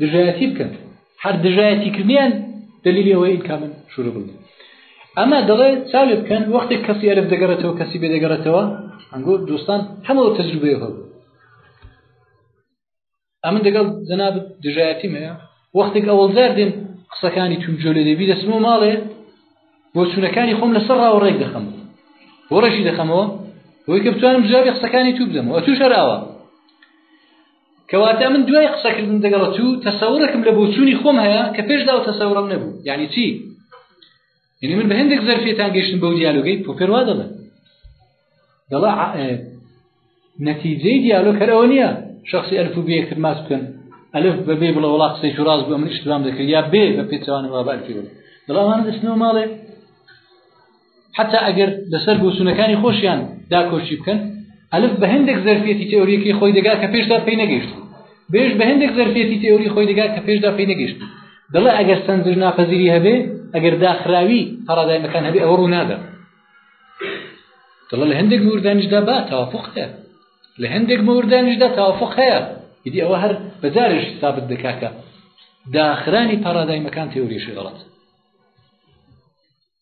دژایەتی بکەن هەر دژایەتیکردنیان دلیلی ئەوەی ئینکامن شوورە بڵێ ئەمە دەڵێ چاوێ بکەن وەختێک کەسی ئەلف دەگەڕێتەوە کەسی بێ دەگەڕێتەوە ئەنگۆ دۆستان هەمەوە تەجروبەیە هەبوو ئەمن دەگەڵ جەناب دژایەتی هەیە وەختێک ئەوەڵزار دێن قسەکانی تون جۆلێ دەبی دەسمە ماڵێ بۆ چونەکانی خۆم لەسەر ڕاو ڕێک دەخەم بۆ ڕێکی دەخەمەوە بۆی کە بتوانم جوابی قسەکانی تو بدەمەوە تو شەراوە کەواتە من دوای قسەکردن دەگەڵە تو تەسەوڕێکم لە بۆچوونی خۆم هەیە کە پێش داو تەسەوڕم نەبوو یعنی چی یعنی من بە هەندێک زەرفێتان گەشتن بەو دیالۆگەی پۆپێر وا دەڵێ دەڵێ نەتیجەی دیالۆگ هەر ئەوە نییە شخصی ئەلف و بەیەکتر ماس بکەن ئەلف بەبێ بڵە وڵا قسەی تو ڕاست بە من شتوام دەکرد یا بێ بە پێچوانەوە بەلفی بڵێ دەڵاوانە دەستنەوە ماڵێ حەتا ئەگەر لەسەر بۆچوونەکانی خۆشیان داکۆکی بکەن ئەلف بە هەندێک زەرفیەتی تئۆریەکەی خۆی دەگا کە پێشدا پێی نەگەیشت بێش بە هەندێک زەرفیەتی تئۆری خۆی دەگا کە پێشدا پێی نەگەیشت دەڵێ ئەگەر سنجش ناپەزیری هەبێ ئەگەر داخراوی پارادایمەکان هەبێ ئەوە ڕوو نادە دەڵێ لە هەندێک موردانیشدا با تاوافق هەیە لە هەندێک موردانیشدا تاوافق هەیە ئیدی ئەوە هەر بەجارش ثابت دەکاکە داخرانی پارادایمەکان تێوریشی غەڵەت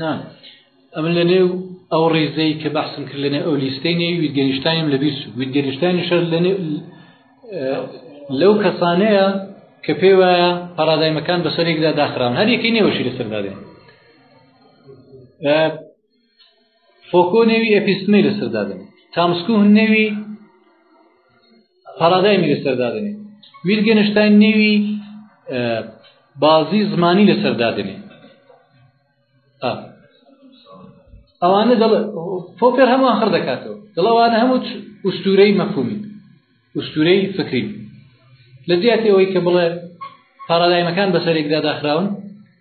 نا ئەمە لە نێو ئەو ڕیزەی کە بەحسم کرد لەنێ ئەو لیستەی نێ ویدگەریشتانیم لە بیست ویدگەریشتانی شەر لە لەو کەسانەیە کە پێی وایە پارادایمەکان بەسەرێکدا داخراون هەر یەکەی نێوەشی لەسەردادێن فۆکۆ نێوی ئەپیستمی لەسەر دادن تامسکو نێوی پارادایمی لەسەر دادنێ ویلگەنشتاین نێوی بازی زمانی لەسەر دادنێ ئەوانە دەڵ پۆپێر هەموو ئاخر دەکاتەوە دڵەوانە هەموو ئوستورەی مەفومی ئوستورەی فکری لە جیاتی ئەوەی کە بڵێ پارادایمەکان بەسەرێکدا داخراون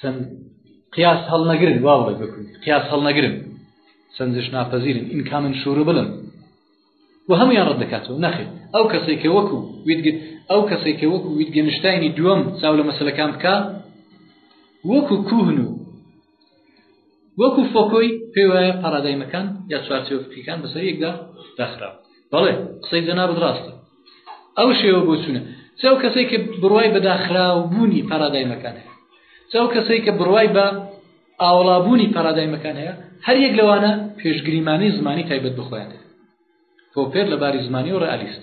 چەند قیاس هەڵنەگرن وا بڵێ بکن قیاس هەڵنەگرن چەندش ناپەزیرن ئینکا من شورو بڵم و هەمویان ڕەت دەکاتەوە نەخێ ئەو کەسێک کە وەکو ویدگت ئەو کەسێک کە وەکو ویدگەنشتاینی دووەم چاو لە مەسلەکان بکە وەکو کوهن و وەکو فۆکۆی پێی وایە پارادایمەکان یا چوارچێوە فکریەکان بەسەر یەکدا داخراوە بەڵێ قسەی جەنابت ڕاستە ئەو شێوە بۆچوونە چ ئەو کەسەی کە بڕوای بە داخراوبوونی پارادایمەکان هەیە چ ئەو کەسەی کە بڕوای بە ئاوڵابوونی پارادایمەکان هەیە هەر یەک لەوانە پێشگریمانی زمانی تایبەت بخۆیان هەیە پۆپێر لە باری زمانی و ڕئالیست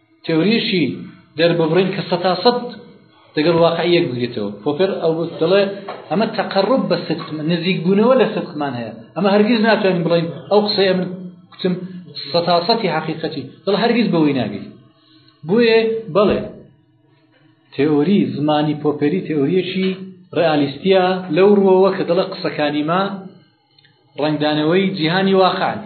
تێوریی دەرببڕین کە سەتا سەت دەگەڵ واقعی یەک بگرێتەوە پۆپێر ئەو دەڵێ ئەمە تەقەڕب بە سدق نزیک بوونەوە لە سدقمان هەیە ئەمە هەرگیز ناتوانین بڵین ئەو قسەیە من کوتم سەتا سەتی حقیقەتی دڵ هەرگیز بەوەی ناگەیت بۆیە بەڵێ تئۆری زمانی پۆپێری تئۆریەکی ڕئالیستە لەو ڕوەوە کە دەڵە قسەکانی ما ڕەنگدانەوەی جیهانی واقعن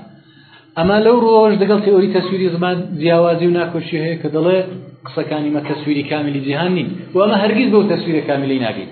ئەمە لەو ڕۆژ دەگەڵ تئۆری تەسویری زمان جیاوازی و ناکۆکی هەیە کە دەڵێ قسەکانی مە تەسویری کامیلی جیهان نین و ئەمە هەرگیز بەو تەسویرە کامیلی ناگەین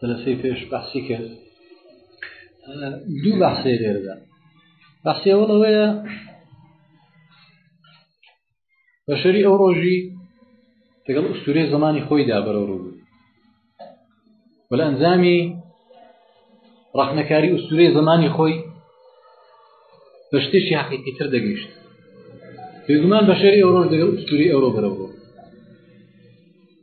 جلسەی پێش بەحسی کرد دوو بەحسێ لێرەدا بەحسی ئەوڵ ئەوەیە بەشەری ئەو ڕۆژی لەگەڵ ئوستورێ زمانی خۆیدا بەرەو ڕوو وەل ئەنجامی ڕەخنەکاری ئوستورەی زمانی خۆی بە شتێکی حقیقی تر دەگەیشت بێگومان بەشەری ئەو ڕۆژ دەگەڵ ئوستوری ئەوڕۆ بەرەوڕۆ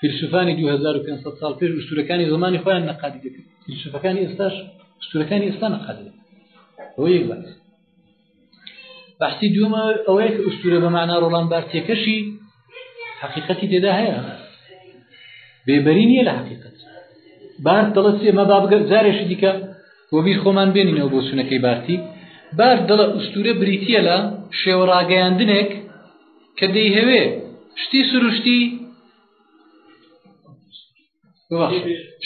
فیلسوفانی 2500 ساڵ پێش ئوستورەکانی زمانی خۆیان نەقادی دەکرد فیلسوفەکانی ئێستاش ئوستورەکانی ئێستا نەقادی ئەوە یەک باس بەحسی دووەمە ئەوەیە کە ئوستورە بە معنا ڕۆڵان بارتیەکەشی حقیقەتی تێدا هەیە بێبەری نییە لە حقیقەت بار دەڵە سێ مە بابگەر جارێکی دیکە وەبی خۆمان بێنینەوە بۆ سونەکەی بارتی بار دەڵە ئوستورە بریتە لە شێوەڕاگەیاندنێک کە دەیهەوێ شتی سروشتی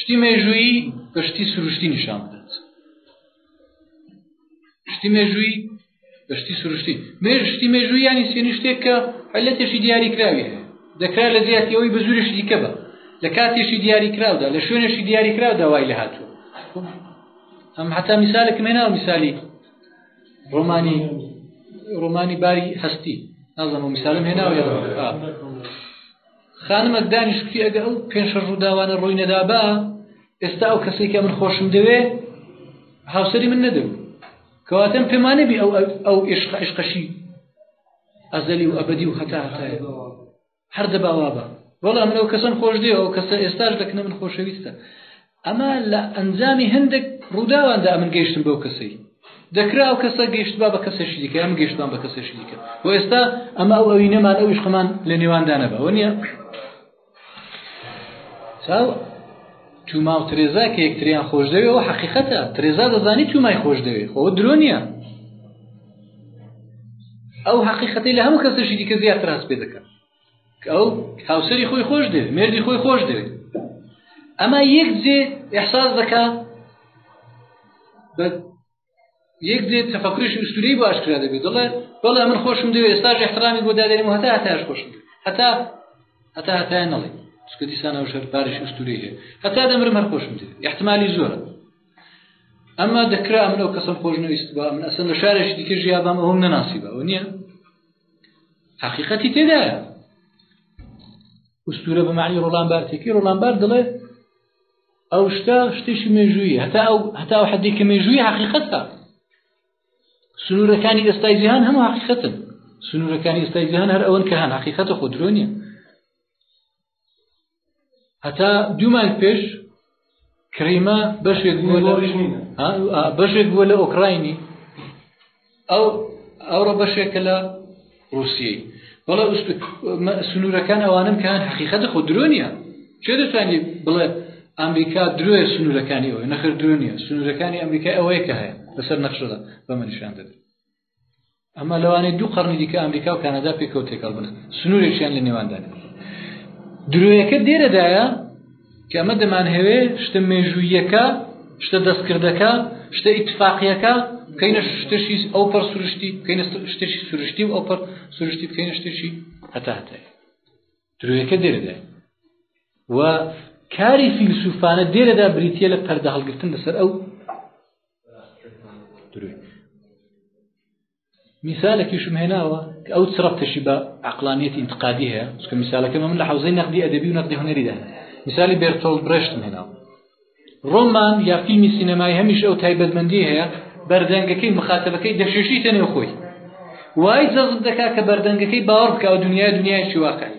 شتی مێژوویی بە شتی سروشتی نیشان بدات شتی مێژووی بە شتی سروشتی مێژشتی مێژووی ینی سێنی شتێک کە عەلەتێکی دیاری کراوی هەیە دەکرا لە جیاتی ئەوی بە زورێکی دیکە بە لە کاتێکی دیاری کراودا لە شوێنێکی دیاری کراودا وای لە هاتوو ئەم حتا میسالێکم هێناوە میسالی ڕۆمانی ڕۆمانی باری هەستی نازانم میسالم هێناوە خانمە دانی شکری ئەگە ئەو پێنشە ڕووداوانە ڕووی نەدابا ئێستا ئەو کەسێکە من خۆشم دەوێ هاوسری من نەدەم کەواتەم پێمانە بی ئەو ئەو عشق عشقەشی ئەزەلی و ئەبدی و هەتا هەتایە هەر دەبا وا بە وەڵا من ئەو کەسەم خۆش دێ ئەو کەسە ئێستاش دەکنە من خۆشەویستە ئەمە لە ئەنجامی هەندێک ڕووداواندا ئەمن گەیشتم بەو کەسەی دەکرا ئەو کەسە گەیشتبا بە کەسێکی دیکە ئەم گەیشتمان بە کەسێکی دیکە و ئێستا ئەمە ئەو ئەوی نەمان ئەو عشقمان لە نێواندا نەبە و نیە چاو توما و ترێزا کە یەکتریان خۆش دەوێ و حقیقەتە ترێزا دەزانی تومای خۆش دەوێ خۆ درۆ نییە ئەو حقیقەتی لە هەموو کەسەشی دیکە زیاد ترانس پێ دەکات کە ئەو هاوسری خۆی خۆش دێت مردی خۆی خۆش دێت ئەمە یەک جێ احساس دەکات بە یەک جێ تەفکرش ئوستوری بۆ ئاشکرا دەبێت دەڵێ بەڵێ من خۆشم دەوێت ئێستاش احترامی بۆ دادێنم هەتا هەتاش خۆشم هەتا هەتا هەتای نەڵێ سکتی سانەوە شەر پارش ئوستوری هەیە هەتا دەمرم هەر خۆشم دێت احتمالی زۆرە ئەمە دەکرا ئەمن ئەو کەسم خۆش نەویست بە من ئەسن لە شارێکی دیکە ژیا بام ئەوم نەناسی بەەوە نییە حقیقەتی تێدایە ئوستورە بە معنی ڕۆڵان بارتێکی ڕۆڵان بار دەڵێ ئەو شتا شتێکی مێژووی هەتا ئەو هەتا ئەو حدێکی مێژووی حقیقەتە سنوورەکانی ئێستای جیهان هەموو حقیقەتن سنوورەکانی ئێستای جیهان هەر ئەوەن کە هەن حقیقەتە خۆ درۆنیە هەتا دوو مانگ پێش کریمە بەشێک بووە لە بەشێک بووە لە ئۆکراینی ئەو ئەوڕە بەشێکە لە رووسیی بەڵە سنوورەکان ئەوانم کان حقیقەت خۆ درۆ نیە چێ دەتوانانی بڵێ ئەمریکا درۆێ سنوورەکانی ئەوەی نەخر درۆ نیە سنوورەکانی ئەمریکای ئەوەیە کە هەیە لەسەر نەخشەدا بەمەنیشان دەدەن ئەما لەوانەیە دوو قەڕنی دیکە ئەمریکا و کانادا پێکەوە تێکەڵ بنن سنوورێکیان لە نێواندا درۆیەکە دێرەدایە کە ئەمە دەمانهەوێ شتە مێژوویەکە شتە دەستکردەکە شتە ئیتفاقیەکە بکەینە شتەشی ئەو پەر سروشتی بکەینە شتەشی سروشتی و ئەو پەر سروشتی بکەینە شتەشی هەتا هەتای درۆیەکە دێرەدایە و کاری فیلسوفانە دێرەدا بریتە لە پەردە هەڵگرتن لەسەر ئەو میسالێکیشم هێناوە کە ئەو چڕە تشی بە عقلانیەتی انتقادی هەیە چکە میسالەکە من لە حوزەی نەقدی ئەدەبی و نەقدی هەنەریدا میسالی بێرتۆڵ برشتم هێناوە ڕۆمان یا فیلمی سینەمای هەمیش ئەو تایبەتمەندی هەیە بەردەنگەکەی مخاتەبەکەی دەشێشی تەنێ خۆی وای جەزم دەکات کە بەردەنگەکەی باوەڕ بکەوە دنیای دنیایکی واقعی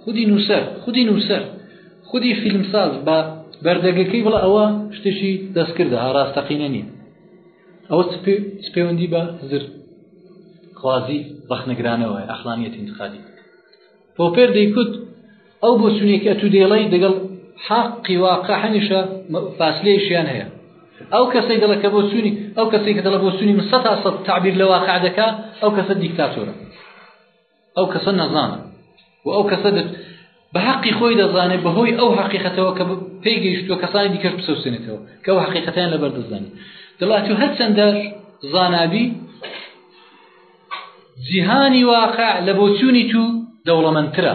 خودی نووسەر خودی نووسەر خودی فیلمساز بە بەردەگەکەی بڵێ ئەوە شتێکی دەستکردە ها ڕاستەقینە نییە ئەوە سپێوەندی بە هزر خوازی ڕخنەگرانەوە ئەخلانیەتی انتقادی پۆپێر دەیکوت ئەو بۆچونێکی ئەتو دێڵی دەگەڵ حەقی واقع هەمیشە فاسلەیەشیان هەیە ئەو کەسەی دەڵە کە بۆچوونی ئەو کەسێک کە دەڵە بۆچوونی من سە تا سە تعبیر لە واقع دەکا ئەو کەسە دیکتاتۆرە ئەو کەسە نەزانە و ئەو کەسە بە حەقی خۆی دەزانێت بەهۆی ئەو حقیقەتەوە کە پێی گەیشتووە کەسانی دیکەش بسەوسێنێتەوە کە ئەو حقیقەتیان لەبەر دەزانێت دەڵات و هەرچەندە زانابی جیهانی واقع لە بۆچوونی تو دەوڵەمەندترە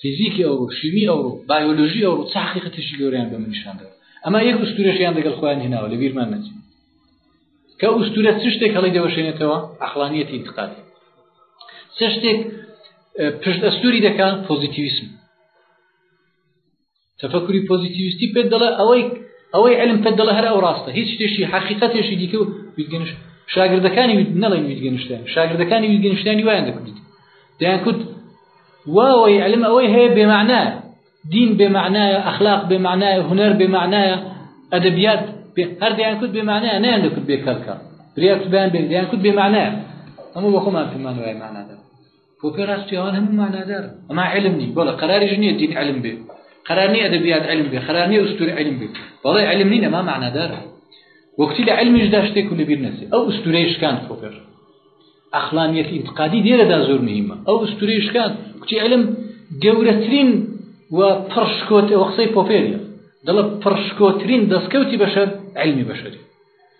فیزیکی ئەوڕۆ و شیمی ئەوڕۆ و بایۆلۆژی ئەوڕۆ چ حەقیقەتێکی گەورەیان بۆمن نیشان دەدا ئەما یەک ئوستوورەشیان دەگەڵ خۆیان هێناوە لەبیرمان نەچێت کە ئوستوورە چ شتێک هەڵی دەوەشێنێتەوە عەقڵانیەتی انتقادی چ شتێک پشت ئەستوری دەکات پۆزیتیویسم تەفەکوری پۆزیتیویستی پێت دەڵێ ئەوەی ئەوەی علم پێت دەڵێ هەر ئەو ڕاستە هیچ شتێکی حەقیقەتێکی دیکە و ویتگەنش شاگردەکانی نەڵێن ویتگەنشتیان شاگردەکانی ویتگەنشتیانی وایان دەکردیت دەیان کوت واوەی علم ئەوەی هەیە بێمانە دین بێمانایە ئەخلاق بێمانایە هوەر بێمانایە ئەدەبیات هەر دەیان کوت بێمانە نیان دەکرد بێ کەلکە بریا کوبیان بێ دەیان کوت بێمانە هەموو بە خۆمان پێمان وای مانادە بۆ پێ ڕاست پیاوان هەموو مانادارن ئەما علم نین بەڵە قەراریش نییە دین علم بێ قەرار نییە ئەدەبیات علم بێ قەرار نییە ئوستور علم بێ بەڵێ علم نین ئەما مانادارە وەکتی لە علمیشدا شتێک و لەبیر نەسی ئەو ئوستورەی شکان خۆپێر ئەخلامیەتی ئینتقادی دێرەدا زۆر مهمە ئەو ئوستورەی شکان کوتی علم گەورەترین و پڕشکۆت ئەو قسەی پۆپێریە دەڵە پڕشکۆترین دەستکەوتی بەشەر علمی بەشەری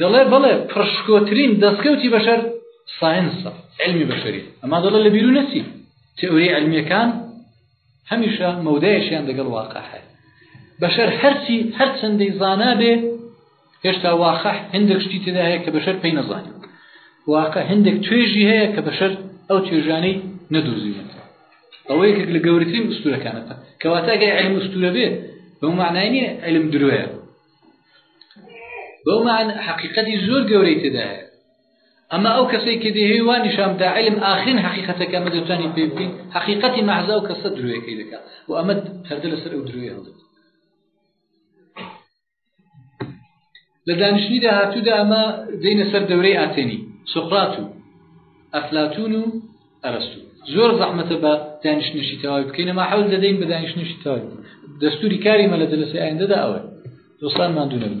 دەڵێ بەڵێ پڕشکۆترین دەستکەوتی بەشەر ساینسە علمی بەشەری ئەما دەڵێ لە بیرو نەچی تئوری علمیەکان هەمیشە مەودایشیان دەگەڵ واقع هەیە بەشەر هەرچی هەرچەندەی زانا بێ هێشتا واقع هەندێک شتی تێدا هەیە کە بەشەر پێی نەزانین واقع هەندێک توێژی هەیە کە بەشەر ئەو توێژانەی نەدۆزیوێت ئەوە یەکێک لە گەورەترین ئوستورەکانەکە کەواتە گەی علم ئوستورە بێ بەو معنای نیە علم درۆیە بەومان حقیقەتی زۆر گەورەی تێدایە ئەمە ئەو کەسێک کە دێهێ وا نیشاندا علم ئاخرین حقیقەتەکە ئەمە دەتوانین پێ بکەین حقیقەتی مەحزا و کەسە درۆیەکەی دەکا و ئەمە پەردە لەسەر ئەو درۆی هەڵدەت لە دانیشتنی داهاتوودا ئەمە دەینە سەر دەورەی ئاتێنی سوقرات و ئەفلاتون و ئەرەستوو، زۆر زەحمەتە بە دانیشتنێکی تەواوی بکەین، ئەما حەول دەدەین بە دانیشتنێکی تەواوی بکەین. دەستووری کاری مە لە جەلەسەی ئایندەدا ئەوەیە. دۆستان ماندوو نەبن.